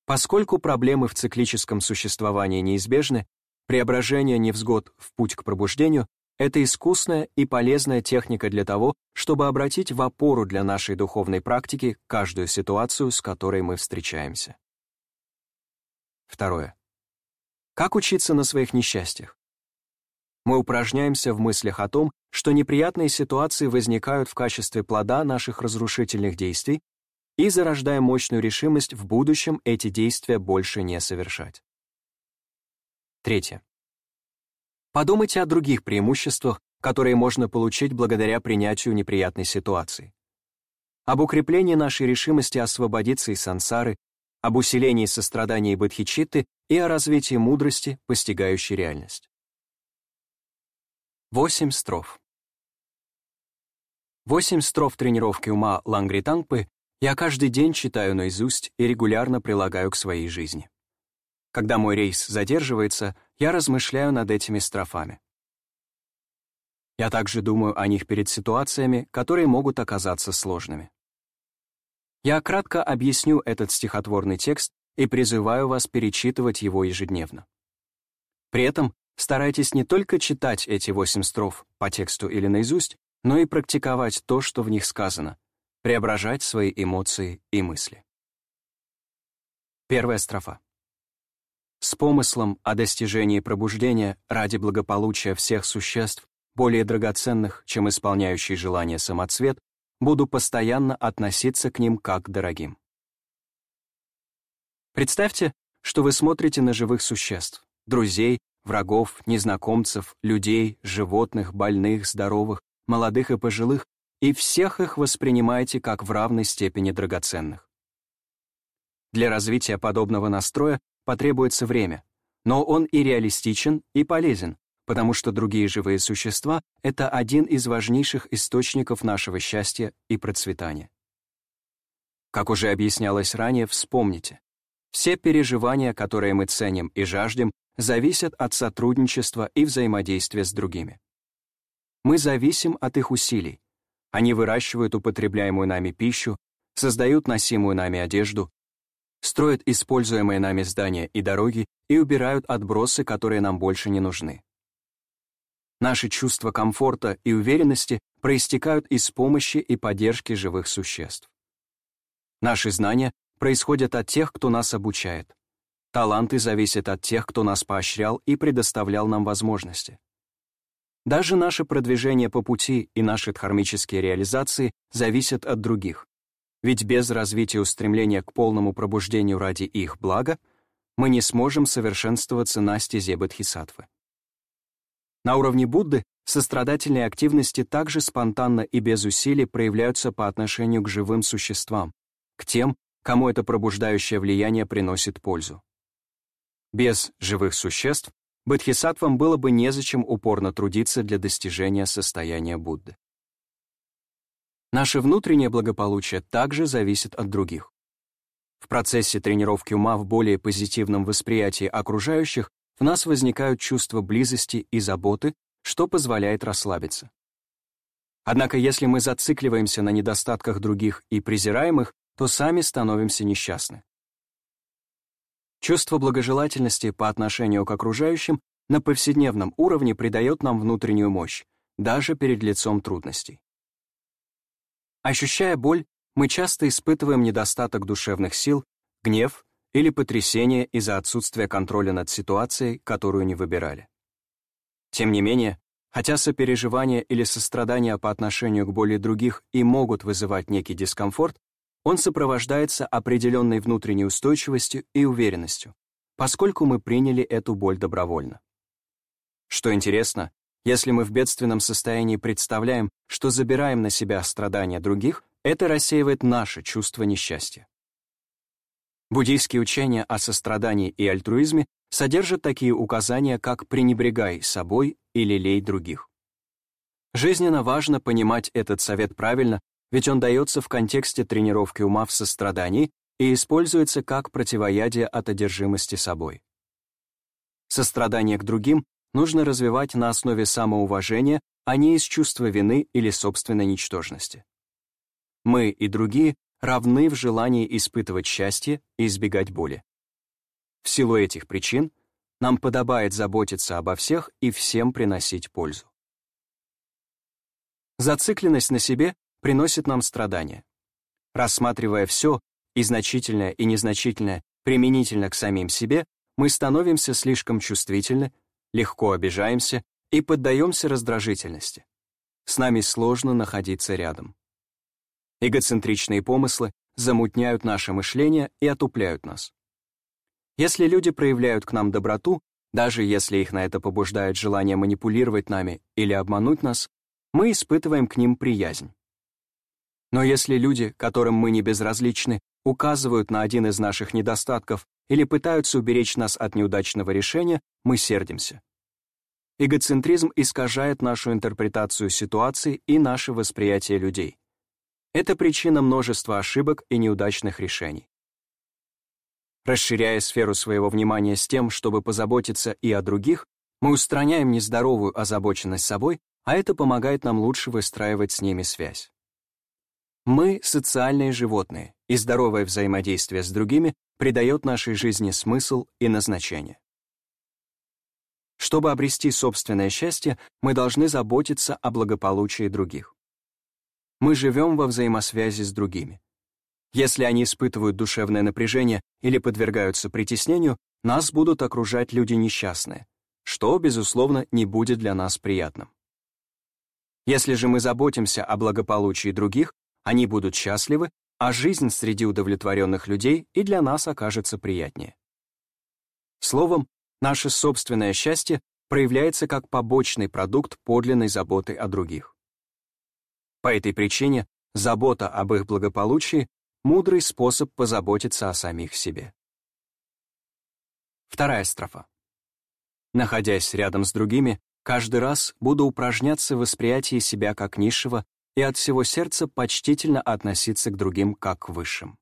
Поскольку проблемы в циклическом существовании неизбежны, преображение невзгод в путь к пробуждению — это искусная и полезная техника для того, чтобы обратить в опору для нашей духовной практики каждую ситуацию, с которой мы встречаемся. Второе. Как учиться на своих несчастьях? Мы упражняемся в мыслях о том, что неприятные ситуации возникают в качестве плода наших разрушительных действий и зарождаем мощную решимость в будущем эти действия больше не совершать. Третье. Подумайте о других преимуществах, которые можно получить благодаря принятию неприятной ситуации. Об укреплении нашей решимости освободиться из сансары, об усилении сострадания и бодхичитты и о развитии мудрости, постигающей реальность. Восемь строф. Восемь строф тренировки ума Лангри Тангпы я каждый день читаю наизусть и регулярно прилагаю к своей жизни. Когда мой рейс задерживается, я размышляю над этими строфами. Я также думаю о них перед ситуациями, которые могут оказаться сложными. Я кратко объясню этот стихотворный текст и призываю вас перечитывать его ежедневно. При этом старайтесь не только читать эти восемь строф по тексту или наизусть, но и практиковать то, что в них сказано, преображать свои эмоции и мысли. Первая строфа. С помыслом о достижении пробуждения ради благополучия всех существ, более драгоценных, чем исполняющий желание самоцвет, буду постоянно относиться к ним как к дорогим. Представьте, что вы смотрите на живых существ, друзей, врагов, незнакомцев, людей, животных, больных, здоровых, молодых и пожилых, и всех их воспринимаете как в равной степени драгоценных. Для развития подобного настроя потребуется время, но он и реалистичен, и полезен, потому что другие живые существа — это один из важнейших источников нашего счастья и процветания. Как уже объяснялось ранее, вспомните, все переживания, которые мы ценим и жаждем, зависят от сотрудничества и взаимодействия с другими. Мы зависим от их усилий, они выращивают употребляемую нами пищу, создают носимую нами одежду, строят используемые нами здания и дороги и убирают отбросы, которые нам больше не нужны. Наши чувства комфорта и уверенности проистекают из помощи и поддержки живых существ. Наши знания происходят от тех, кто нас обучает. Таланты зависят от тех, кто нас поощрял и предоставлял нам возможности. Даже наше продвижение по пути и наши дхармические реализации зависят от других. Ведь без развития устремления к полному пробуждению ради их блага мы не сможем совершенствоваться на стезе Бодхисаттвы. На уровне Будды сострадательные активности также спонтанно и без усилий проявляются по отношению к живым существам, к тем, кому это пробуждающее влияние приносит пользу. Без живых существ бодхисаттвам было бы незачем упорно трудиться для достижения состояния Будды. Наше внутреннее благополучие также зависит от других. В процессе тренировки ума в более позитивном восприятии окружающих в нас возникают чувства близости и заботы, что позволяет расслабиться. Однако если мы зацикливаемся на недостатках других и презираемых, то сами становимся несчастны. Чувство благожелательности по отношению к окружающим на повседневном уровне придает нам внутреннюю мощь, даже перед лицом трудностей. Ощущая боль, мы часто испытываем недостаток душевных сил, гнев или потрясение из-за отсутствия контроля над ситуацией, которую не выбирали. Тем не менее, хотя сопереживание или сострадание по отношению к боли других и могут вызывать некий дискомфорт, он сопровождается определенной внутренней устойчивостью и уверенностью, поскольку мы приняли эту боль добровольно. Что интересно, если мы в бедственном состоянии представляем, что забираем на себя страдания других, это рассеивает наше чувство несчастья. Буддийские учения о сострадании и альтруизме содержат такие указания, как «пренебрегай собой» или «лей других». Жизненно важно понимать этот совет правильно, ведь он дается в контексте тренировки ума в сострадании и используется как противоядие от одержимости собой. Сострадание к другим нужно развивать на основе самоуважения, а не из чувства вины или собственной ничтожности. Мы и другие равны в желании испытывать счастье и избегать боли. В силу этих причин нам подобает заботиться обо всех и всем приносить пользу. Зацикленность на себе приносит нам страдания. Рассматривая все, и значительное, и незначительное, применительно к самим себе, мы становимся слишком чувствительны, легко обижаемся и поддаемся раздражительности. С нами сложно находиться рядом. Эгоцентричные помыслы замутняют наше мышление и отупляют нас. Если люди проявляют к нам доброту, даже если их на это побуждает желание манипулировать нами или обмануть нас, мы испытываем к ним приязнь. Но если люди, которым мы не безразличны, указывают на один из наших недостатков или пытаются уберечь нас от неудачного решения, мы сердимся. Эгоцентризм искажает нашу интерпретацию ситуации и наше восприятие людей. Это причина множества ошибок и неудачных решений. Расширяя сферу своего внимания с тем, чтобы позаботиться и о других, мы устраняем нездоровую озабоченность собой, а это помогает нам лучше выстраивать с ними связь. Мы — социальные животные, и здоровое взаимодействие с другими придает нашей жизни смысл и назначение. Чтобы обрести собственное счастье, мы должны заботиться о благополучии других. Мы живем во взаимосвязи с другими. Если они испытывают душевное напряжение или подвергаются притеснению, нас будут окружать люди несчастные, что, безусловно, не будет для нас приятным. Если же мы заботимся о благополучии других, они будут счастливы, а жизнь среди удовлетворенных людей и для нас окажется приятнее. Словом, наше собственное счастье проявляется как побочный продукт подлинной заботы о других. По этой причине забота об их благополучии мудрый способ позаботиться о самих себе. Вторая строфа. Находясь рядом с другими, каждый раз буду упражняться в восприятии себя как низшего и от всего сердца почтительно относиться к другим как к высшим.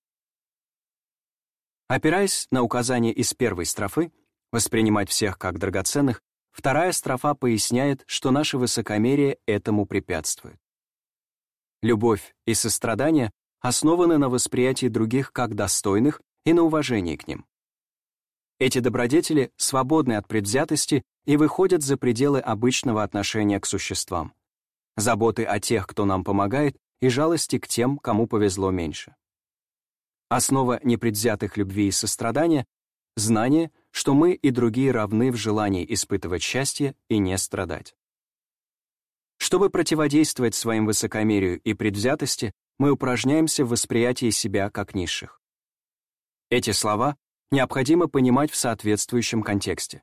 Опираясь на указание из первой строфы «воспринимать всех как драгоценных», вторая строфа поясняет, что наше высокомерие этому препятствует. Любовь и сострадание основаны на восприятии других как достойных и на уважении к ним. Эти добродетели свободны от предвзятости и выходят за пределы обычного отношения к существам, заботы о тех, кто нам помогает, и жалости к тем, кому повезло меньше. Основа непредвзятых любви и сострадания — знание, что мы и другие равны в желании испытывать счастье и не страдать. Чтобы противодействовать своим высокомерию и предвзятости, мы упражняемся в восприятии себя как низших. Эти слова необходимо понимать в соответствующем контексте.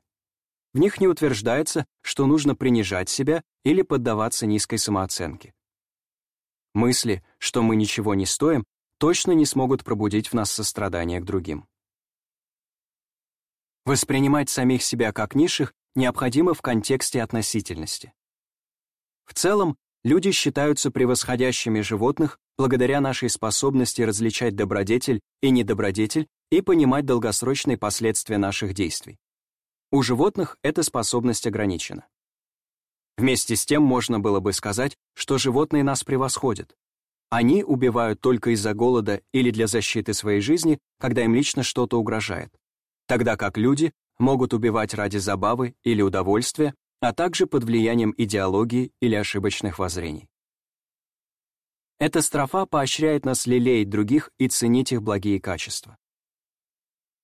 В них не утверждается, что нужно принижать себя или поддаваться низкой самооценке. Мысли, что мы ничего не стоим, точно не смогут пробудить в нас сострадание к другим. Воспринимать самих себя как низших необходимо в контексте относительности. В целом, люди считаются превосходящими животных благодаря нашей способности различать добродетель и недобродетель и понимать долгосрочные последствия наших действий. У животных эта способность ограничена. Вместе с тем можно было бы сказать, что животные нас превосходят. Они убивают только из-за голода или для защиты своей жизни, когда им лично что-то угрожает, тогда как люди могут убивать ради забавы или удовольствия, а также под влиянием идеологии или ошибочных воззрений. Эта строфа поощряет нас лелеять других и ценить их благие качества.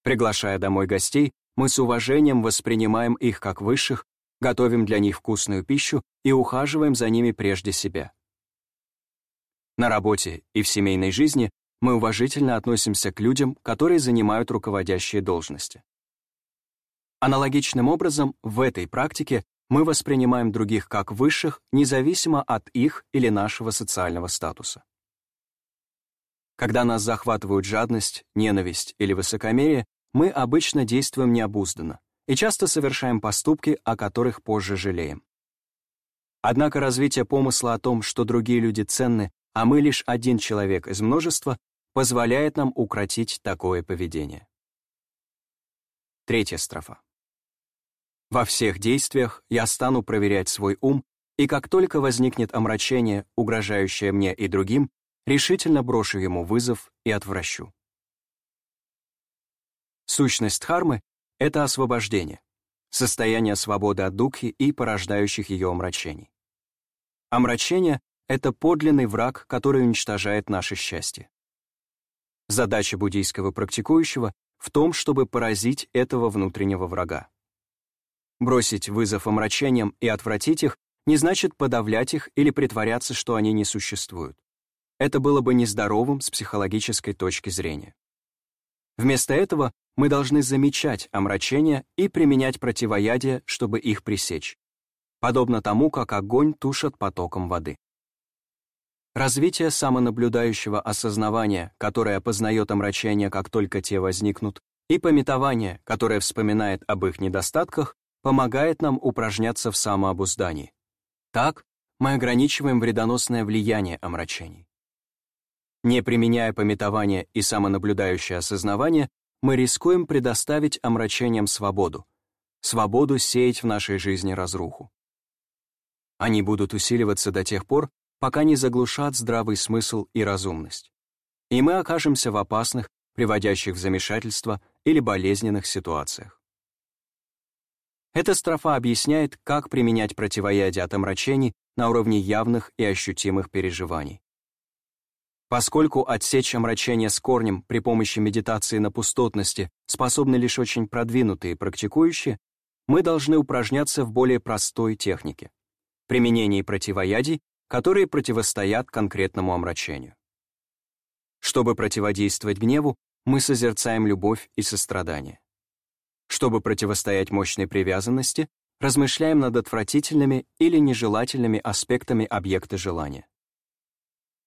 Приглашая домой гостей, мы с уважением воспринимаем их как высших, готовим для них вкусную пищу и ухаживаем за ними прежде себя. На работе и в семейной жизни мы уважительно относимся к людям, которые занимают руководящие должности. Аналогичным образом, в этой практике мы воспринимаем других как высших, независимо от их или нашего социального статуса. Когда нас захватывают жадность, ненависть или высокомерие, мы обычно действуем необузданно и часто совершаем поступки, о которых позже жалеем. Однако развитие помысла о том, что другие люди ценны, а мы лишь один человек из множества, позволяет нам укротить такое поведение. Третья строфа. Во всех действиях я стану проверять свой ум, и как только возникнет омрачение, угрожающее мне и другим, решительно брошу ему вызов и отвращу. Сущность хармы — это освобождение, состояние свободы от духи и порождающих ее омрачений. Омрачение — это подлинный враг, который уничтожает наше счастье. Задача буддийского практикующего в том, чтобы поразить этого внутреннего врага. Бросить вызов омрачениям и отвратить их не значит подавлять их или притворяться, что они не существуют. Это было бы нездоровым с психологической точки зрения. Вместо этого мы должны замечать омрачения и применять противоядие, чтобы их пресечь, подобно тому, как огонь тушат потоком воды. Развитие самонаблюдающего осознавания, которое познает омрачения, как только те возникнут, и пометование, которое вспоминает об их недостатках, помогает нам упражняться в самообуздании. Так мы ограничиваем вредоносное влияние омрачений. Не применяя пометование и самонаблюдающее осознавание, мы рискуем предоставить омрачениям свободу, свободу сеять в нашей жизни разруху. Они будут усиливаться до тех пор, пока не заглушат здравый смысл и разумность. И мы окажемся в опасных, приводящих в замешательство или болезненных ситуациях. Эта строфа объясняет, как применять противоядие от омрачений на уровне явных и ощутимых переживаний. Поскольку отсечь омрачение с корнем при помощи медитации на пустотности способны лишь очень продвинутые практикующие, мы должны упражняться в более простой технике — применении противоядий, которые противостоят конкретному омрачению. Чтобы противодействовать гневу, мы созерцаем любовь и сострадание. Чтобы противостоять мощной привязанности, размышляем над отвратительными или нежелательными аспектами объекта желания.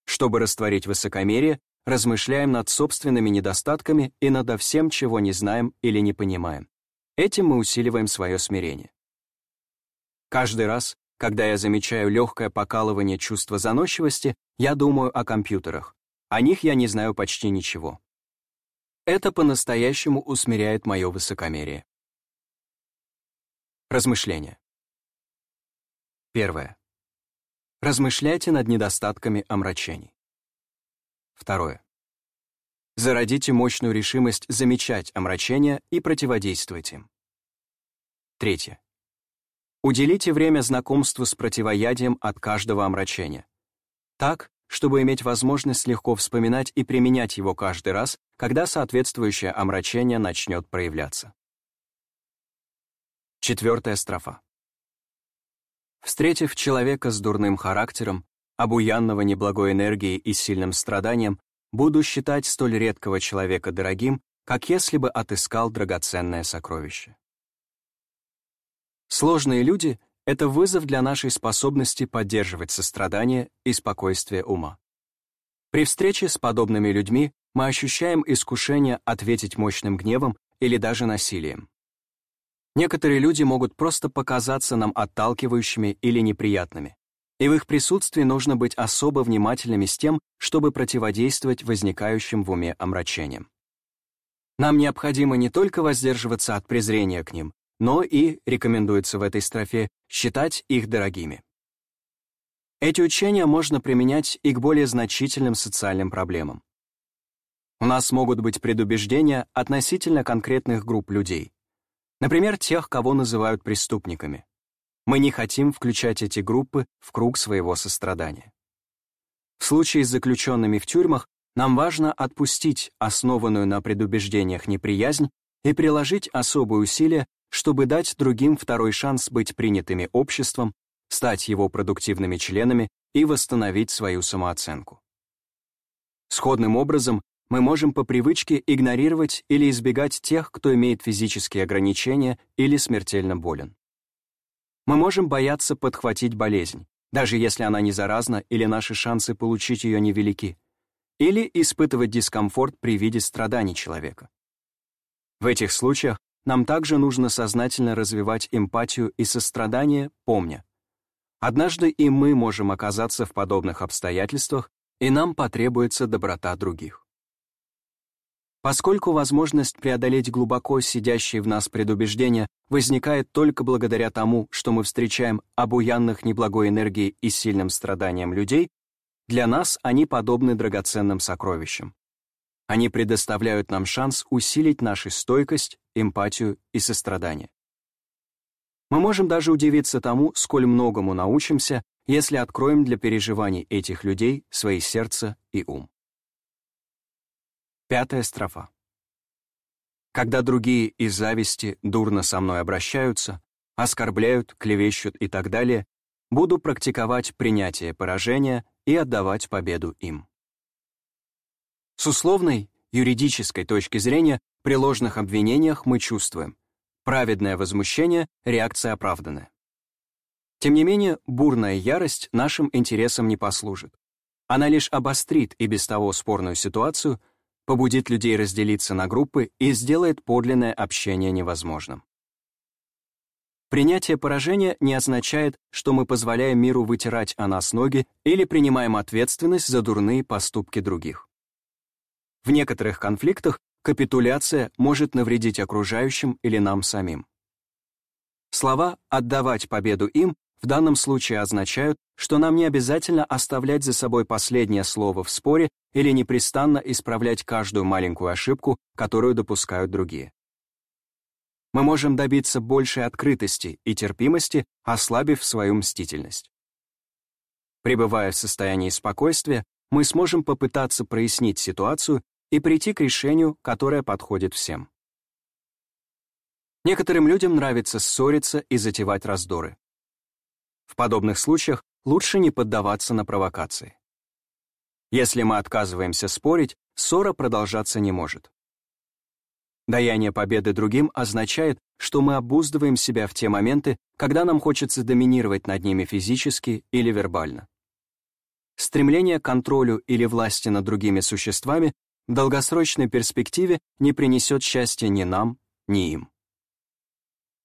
Чтобы растворить высокомерие, размышляем над собственными недостатками и над всем, чего не знаем или не понимаем. Этим мы усиливаем свое смирение. Каждый раз, когда я замечаю легкое покалывание чувства заносчивости, я думаю о компьютерах. О них я не знаю почти ничего. Это по-настоящему усмиряет мое высокомерие. Размышления. Первое. Размышляйте над недостатками омрачений. Второе. Зародите мощную решимость замечать омрачения и противодействовать им. Третье. Уделите время знакомству с противоядием от каждого омрачения. Так, чтобы иметь возможность легко вспоминать и применять его каждый раз, когда соответствующее омрачение начнет проявляться. Четвертая строфа. Встретив человека с дурным характером, обуянного неблагой энергией и сильным страданием, буду считать столь редкого человека дорогим, как если бы отыскал драгоценное сокровище. Сложные люди — это вызов для нашей способности поддерживать сострадание и спокойствие ума. При встрече с подобными людьми мы ощущаем искушение ответить мощным гневом или даже насилием. Некоторые люди могут просто показаться нам отталкивающими или неприятными, и в их присутствии нужно быть особо внимательными с тем, чтобы противодействовать возникающим в уме омрачениям. Нам необходимо не только воздерживаться от презрения к ним, но и, рекомендуется в этой строфе, считать их дорогими. Эти учения можно применять и к более значительным социальным проблемам. У нас могут быть предубеждения относительно конкретных групп людей, Например, тех, кого называют преступниками. Мы не хотим включать эти группы в круг своего сострадания. В случае с заключенными в тюрьмах нам важно отпустить основанную на предубеждениях неприязнь и приложить особые усилия, чтобы дать другим второй шанс быть принятыми обществом, стать его продуктивными членами и восстановить свою самооценку. Сходным образом, мы можем по привычке игнорировать или избегать тех, кто имеет физические ограничения или смертельно болен. Мы можем бояться подхватить болезнь, даже если она не заразна или наши шансы получить ее невелики, или испытывать дискомфорт при виде страданий человека. В этих случаях нам также нужно сознательно развивать эмпатию и сострадание, помня, Однажды и мы можем оказаться в подобных обстоятельствах, и нам потребуется доброта других. Поскольку возможность преодолеть глубоко сидящие в нас предубеждения возникает только благодаря тому, что мы встречаем обуянных неблагой энергией и сильным страданием людей, для нас они подобны драгоценным сокровищам. Они предоставляют нам шанс усилить нашу стойкость, эмпатию и сострадание. Мы можем даже удивиться тому, сколь многому научимся, если откроем для переживаний этих людей свои сердце и ум. Пятая строфа. Когда другие из зависти дурно со мной обращаются, оскорбляют, клевещут и так далее, буду практиковать принятие поражения и отдавать победу им. С условной, юридической точки зрения при ложных обвинениях мы чувствуем праведное возмущение, реакция оправданная. Тем не менее, бурная ярость нашим интересам не послужит. Она лишь обострит и без того спорную ситуацию, побудит людей разделиться на группы и сделает подлинное общение невозможным. Принятие поражения не означает, что мы позволяем миру вытирать о нас ноги или принимаем ответственность за дурные поступки других. В некоторых конфликтах капитуляция может навредить окружающим или нам самим. Слова «отдавать победу им» в данном случае означают, что нам не обязательно оставлять за собой последнее слово в споре или непрестанно исправлять каждую маленькую ошибку, которую допускают другие. Мы можем добиться большей открытости и терпимости, ослабив свою мстительность. Пребывая в состоянии спокойствия, мы сможем попытаться прояснить ситуацию и прийти к решению, которое подходит всем. Некоторым людям нравится ссориться и затевать раздоры. В подобных случаях лучше не поддаваться на провокации. Если мы отказываемся спорить, ссора продолжаться не может. Даяние победы другим означает, что мы обуздываем себя в те моменты, когда нам хочется доминировать над ними физически или вербально. Стремление к контролю или власти над другими существами в долгосрочной перспективе не принесет счастья ни нам, ни им.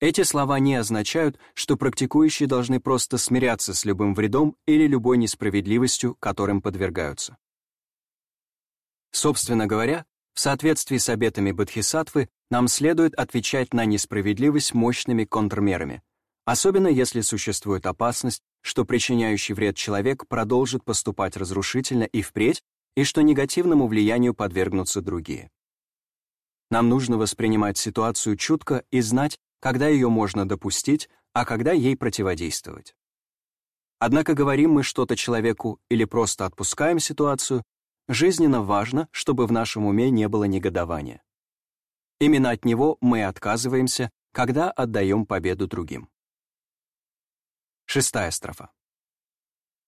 Эти слова не означают, что практикующие должны просто смиряться с любым вредом или любой несправедливостью, которым подвергаются. Собственно говоря, в соответствии с обетами Бодхисаттвы нам следует отвечать на несправедливость мощными контрмерами, особенно если существует опасность, что причиняющий вред человек продолжит поступать разрушительно и впредь, и что негативному влиянию подвергнутся другие. Нам нужно воспринимать ситуацию чутко и знать, когда ее можно допустить, а когда ей противодействовать. Однако говорим мы что-то человеку или просто отпускаем ситуацию, жизненно важно, чтобы в нашем уме не было негодования. Именно от него мы отказываемся, когда отдаем победу другим. Шестая строфа.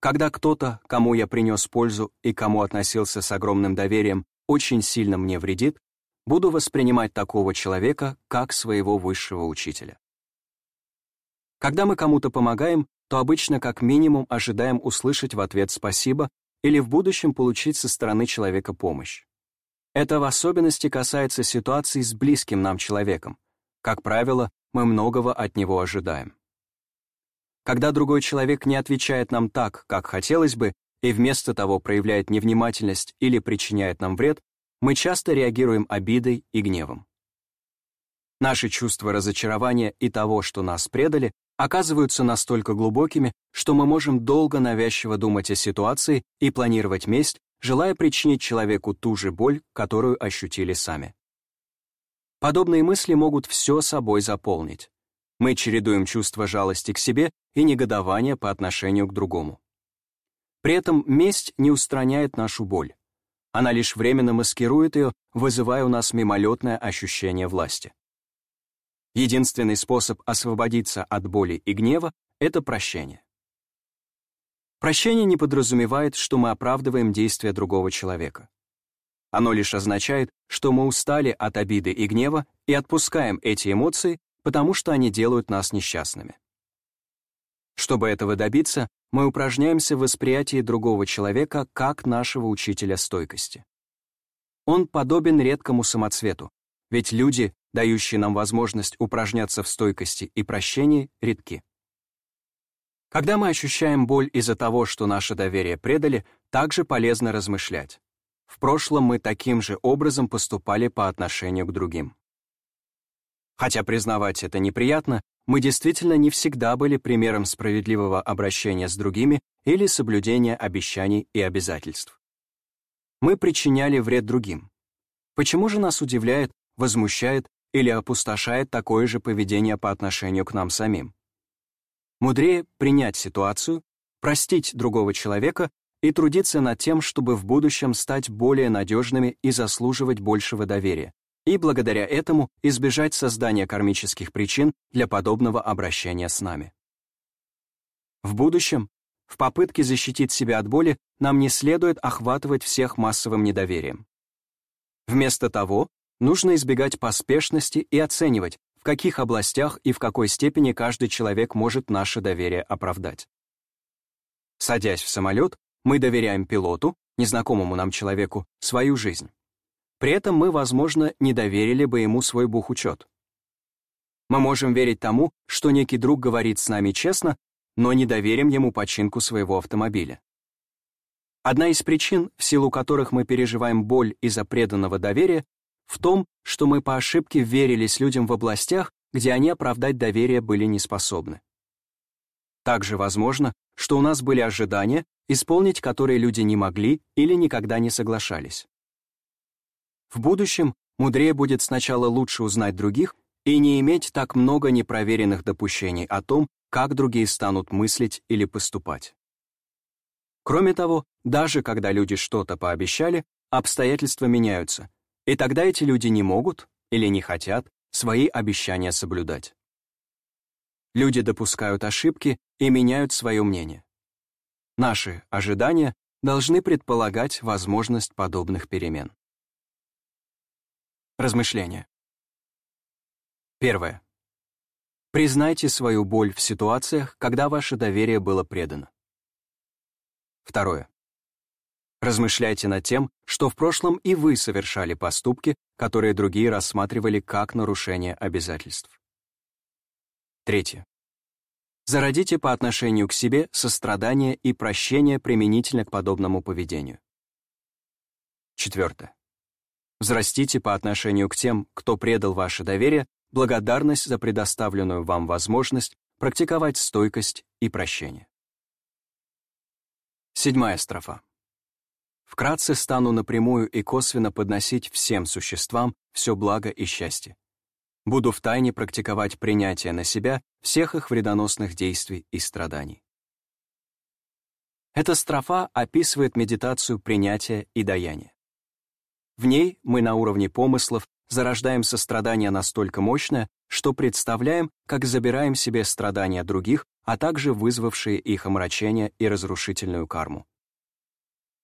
Когда кто-то, кому я принес пользу и кому относился с огромным доверием, очень сильно мне вредит, буду воспринимать такого человека как своего высшего учителя. Когда мы кому-то помогаем, то обычно как минимум ожидаем услышать в ответ «спасибо» или в будущем получить со стороны человека помощь. Это в особенности касается ситуаций с близким нам человеком. Как правило, мы многого от него ожидаем. Когда другой человек не отвечает нам так, как хотелось бы, и вместо того проявляет невнимательность или причиняет нам вред, мы часто реагируем обидой и гневом. Наши чувства разочарования и того, что нас предали, оказываются настолько глубокими, что мы можем долго навязчиво думать о ситуации и планировать месть, желая причинить человеку ту же боль, которую ощутили сами. Подобные мысли могут все собой заполнить. Мы чередуем чувство жалости к себе и негодование по отношению к другому. При этом месть не устраняет нашу боль. Она лишь временно маскирует ее, вызывая у нас мимолетное ощущение власти. Единственный способ освободиться от боли и гнева — это прощение. Прощение не подразумевает, что мы оправдываем действия другого человека. Оно лишь означает, что мы устали от обиды и гнева и отпускаем эти эмоции потому что они делают нас несчастными. Чтобы этого добиться, мы упражняемся в восприятии другого человека как нашего учителя стойкости. Он подобен редкому самоцвету, ведь люди, дающие нам возможность упражняться в стойкости и прощении, редки. Когда мы ощущаем боль из-за того, что наше доверие предали, также полезно размышлять. В прошлом мы таким же образом поступали по отношению к другим. Хотя признавать это неприятно, мы действительно не всегда были примером справедливого обращения с другими или соблюдения обещаний и обязательств. Мы причиняли вред другим. Почему же нас удивляет, возмущает или опустошает такое же поведение по отношению к нам самим? Мудрее принять ситуацию, простить другого человека и трудиться над тем, чтобы в будущем стать более надежными и заслуживать большего доверия, и благодаря этому избежать создания кармических причин для подобного обращения с нами. В будущем, в попытке защитить себя от боли, нам не следует охватывать всех массовым недоверием. Вместо того, нужно избегать поспешности и оценивать, в каких областях и в какой степени каждый человек может наше доверие оправдать. Садясь в самолет, мы доверяем пилоту, незнакомому нам человеку, свою жизнь. При этом мы, возможно, не доверили бы ему свой бухучет. Мы можем верить тому, что некий друг говорит с нами честно, но не доверим ему починку своего автомобиля. Одна из причин, в силу которых мы переживаем боль из-за преданного доверия, в том, что мы по ошибке верились людям в областях, где они оправдать доверие были не способны. Также возможно, что у нас были ожидания, исполнить которые люди не могли или никогда не соглашались. В будущем мудрее будет сначала лучше узнать других и не иметь так много непроверенных допущений о том, как другие станут мыслить или поступать. Кроме того, даже когда люди что-то пообещали, обстоятельства меняются, и тогда эти люди не могут или не хотят свои обещания соблюдать. Люди допускают ошибки и меняют свое мнение. Наши ожидания должны предполагать возможность подобных перемен. Размышления. Первое. Признайте свою боль в ситуациях, когда ваше доверие было предано. Второе. Размышляйте над тем, что в прошлом и вы совершали поступки, которые другие рассматривали как нарушение обязательств. Третье. Зародите по отношению к себе сострадание и прощение применительно к подобному поведению. Четвертое. Взрастите по отношению к тем, кто предал ваше доверие, благодарность за предоставленную вам возможность практиковать стойкость и прощение. Седьмая строфа. Вкратце стану напрямую и косвенно подносить всем существам все благо и счастье. Буду втайне практиковать принятие на себя всех их вредоносных действий и страданий. Эта строфа описывает медитацию принятия и даяния. В ней мы на уровне помыслов зарождаем сострадание настолько мощное, что представляем, как забираем себе страдания других, а также вызвавшие их омрачение и разрушительную карму.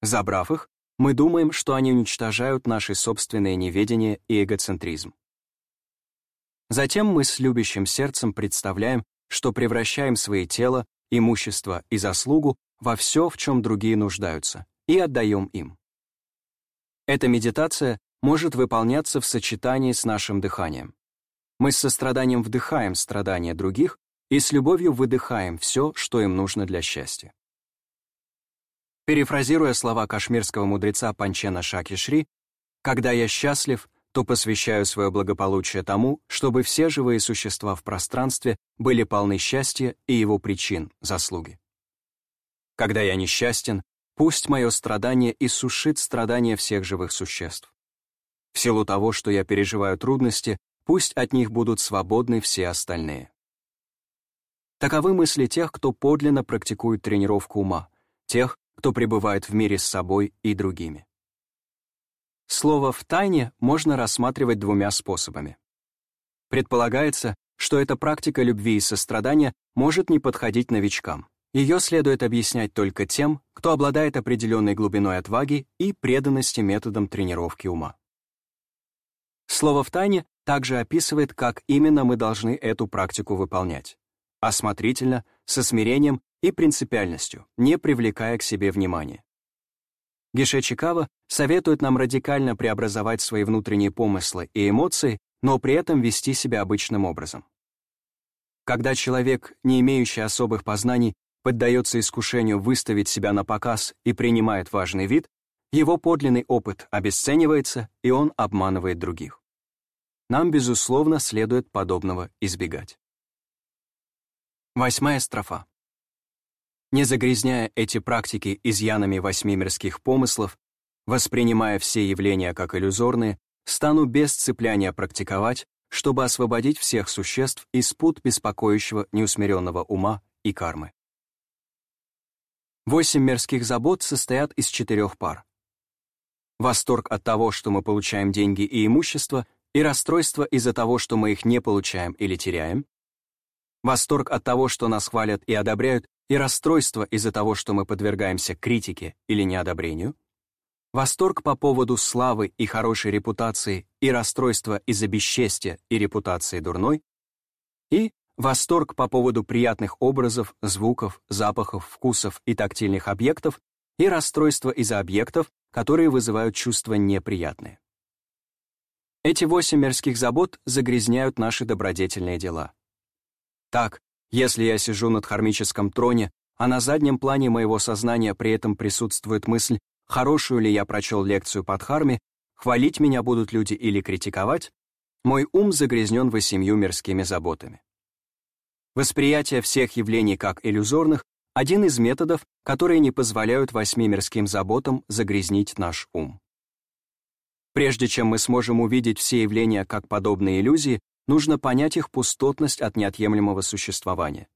Забрав их, мы думаем, что они уничтожают наши собственные неведение и эгоцентризм. Затем мы с любящим сердцем представляем, что превращаем свои тело, имущество и заслугу во все, в чем другие нуждаются, и отдаем им. Эта медитация может выполняться в сочетании с нашим дыханием. Мы с состраданием вдыхаем страдания других и с любовью выдыхаем все, что им нужно для счастья. Перефразируя слова кашмирского мудреца Панчена Шаки Шри, «Когда я счастлив, то посвящаю свое благополучие тому, чтобы все живые существа в пространстве были полны счастья и его причин, заслуги. Когда я несчастен, пусть мое страдание иссушит страдания всех живых существ. В силу того, что я переживаю трудности, пусть от них будут свободны все остальные. Таковы мысли тех, кто подлинно практикует тренировку ума, тех, кто пребывает в мире с собой и другими. Слово «в тайне» можно рассматривать двумя способами. Предполагается, что эта практика любви и сострадания может не подходить новичкам. Ее следует объяснять только тем, кто обладает определенной глубиной отваги и преданности методам тренировки ума. Слово «в тайне» также описывает, как именно мы должны эту практику выполнять. Осмотрительно, со смирением и принципиальностью, не привлекая к себе внимания. Гише Чикава советует нам радикально преобразовать свои внутренние помыслы и эмоции, но при этом вести себя обычным образом. Когда человек, не имеющий особых познаний, поддается искушению выставить себя на показ и принимает важный вид, его подлинный опыт обесценивается, и он обманывает других. Нам, безусловно, следует подобного избегать. Восьмая строфа. Не загрязняя эти практики изъянами восьми мирских помыслов, воспринимая все явления как иллюзорные, стану без цепляния практиковать, чтобы освободить всех существ из пут беспокоящего неусмиренного ума и кармы. Восемь мирских забот состоят из четырех пар. Восторг от того, что мы получаем деньги и имущество, и расстройство из-за того, что мы их не получаем или теряем. Восторг от того, что нас хвалят и одобряют, и расстройство из-за того, что мы подвергаемся критике или неодобрению восторг по поводу славы и хорошей репутации и расстройство из-за бесчестия и репутации дурной, и восторг по поводу приятных образов, звуков, запахов, вкусов и тактильных объектов и расстройство из-за объектов, которые вызывают чувства неприятные. Эти восемь мирских забот загрязняют наши добродетельные дела. Так, если я сижу над хармическом троне, а на заднем плане моего сознания при этом присутствует мысль хорошую ли я прочел лекцию по Дхарме, хвалить меня будут люди или критиковать, мой ум загрязнен восемью мирскими заботами. Восприятие всех явлений как иллюзорных — один из методов, которые не позволяют восьми мирским заботам загрязнить наш ум. Прежде чем мы сможем увидеть все явления как подобные иллюзии, нужно понять их пустотность от неотъемлемого существования.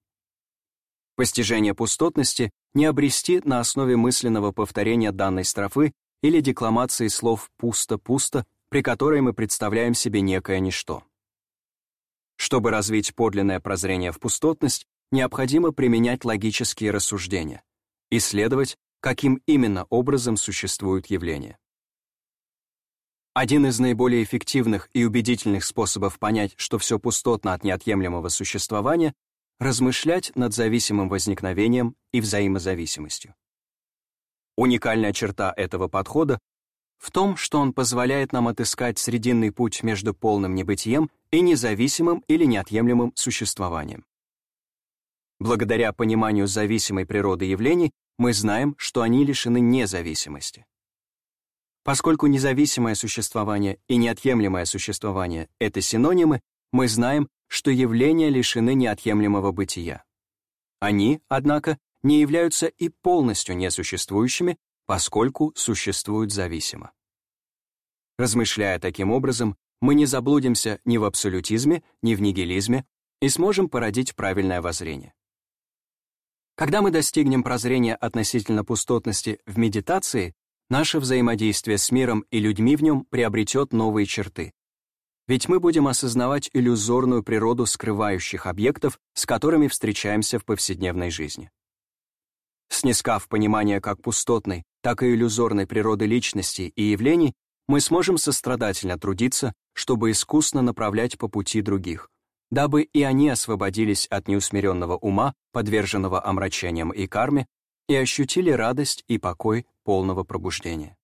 Постижение пустотности не обрести на основе мысленного повторения данной строфы или декламации слов «пусто-пусто», при которой мы представляем себе некое ничто. Чтобы развить подлинное прозрение в пустотность, необходимо применять логические рассуждения, исследовать, каким именно образом существуют явления. Один из наиболее эффективных и убедительных способов понять, что все пустотно от неотъемлемого существования, размышлять над зависимым возникновением и взаимозависимостью. Уникальная черта этого подхода в том, что он позволяет нам отыскать срединный путь между полным небытием и независимым или неотъемлемым существованием. Благодаря пониманию зависимой природы явлений мы знаем, что они лишены независимости. Поскольку независимое существование и неотъемлемое существование — это синонимы, мы знаем, что явления лишены неотъемлемого бытия. Они, однако, не являются и полностью несуществующими, поскольку существуют зависимо. Размышляя таким образом, мы не заблудимся ни в абсолютизме, ни в нигилизме и сможем породить правильное воззрение. Когда мы достигнем прозрения относительно пустотности в медитации, наше взаимодействие с миром и людьми в нем приобретет новые черты, ведь мы будем осознавать иллюзорную природу скрывающих объектов, с которыми встречаемся в повседневной жизни. Снискав понимание как пустотной, так и иллюзорной природы личности и явлений, мы сможем сострадательно трудиться, чтобы искусно направлять по пути других, дабы и они освободились от неусмиренного ума, подверженного омрачениям и карме, и ощутили радость и покой полного пробуждения.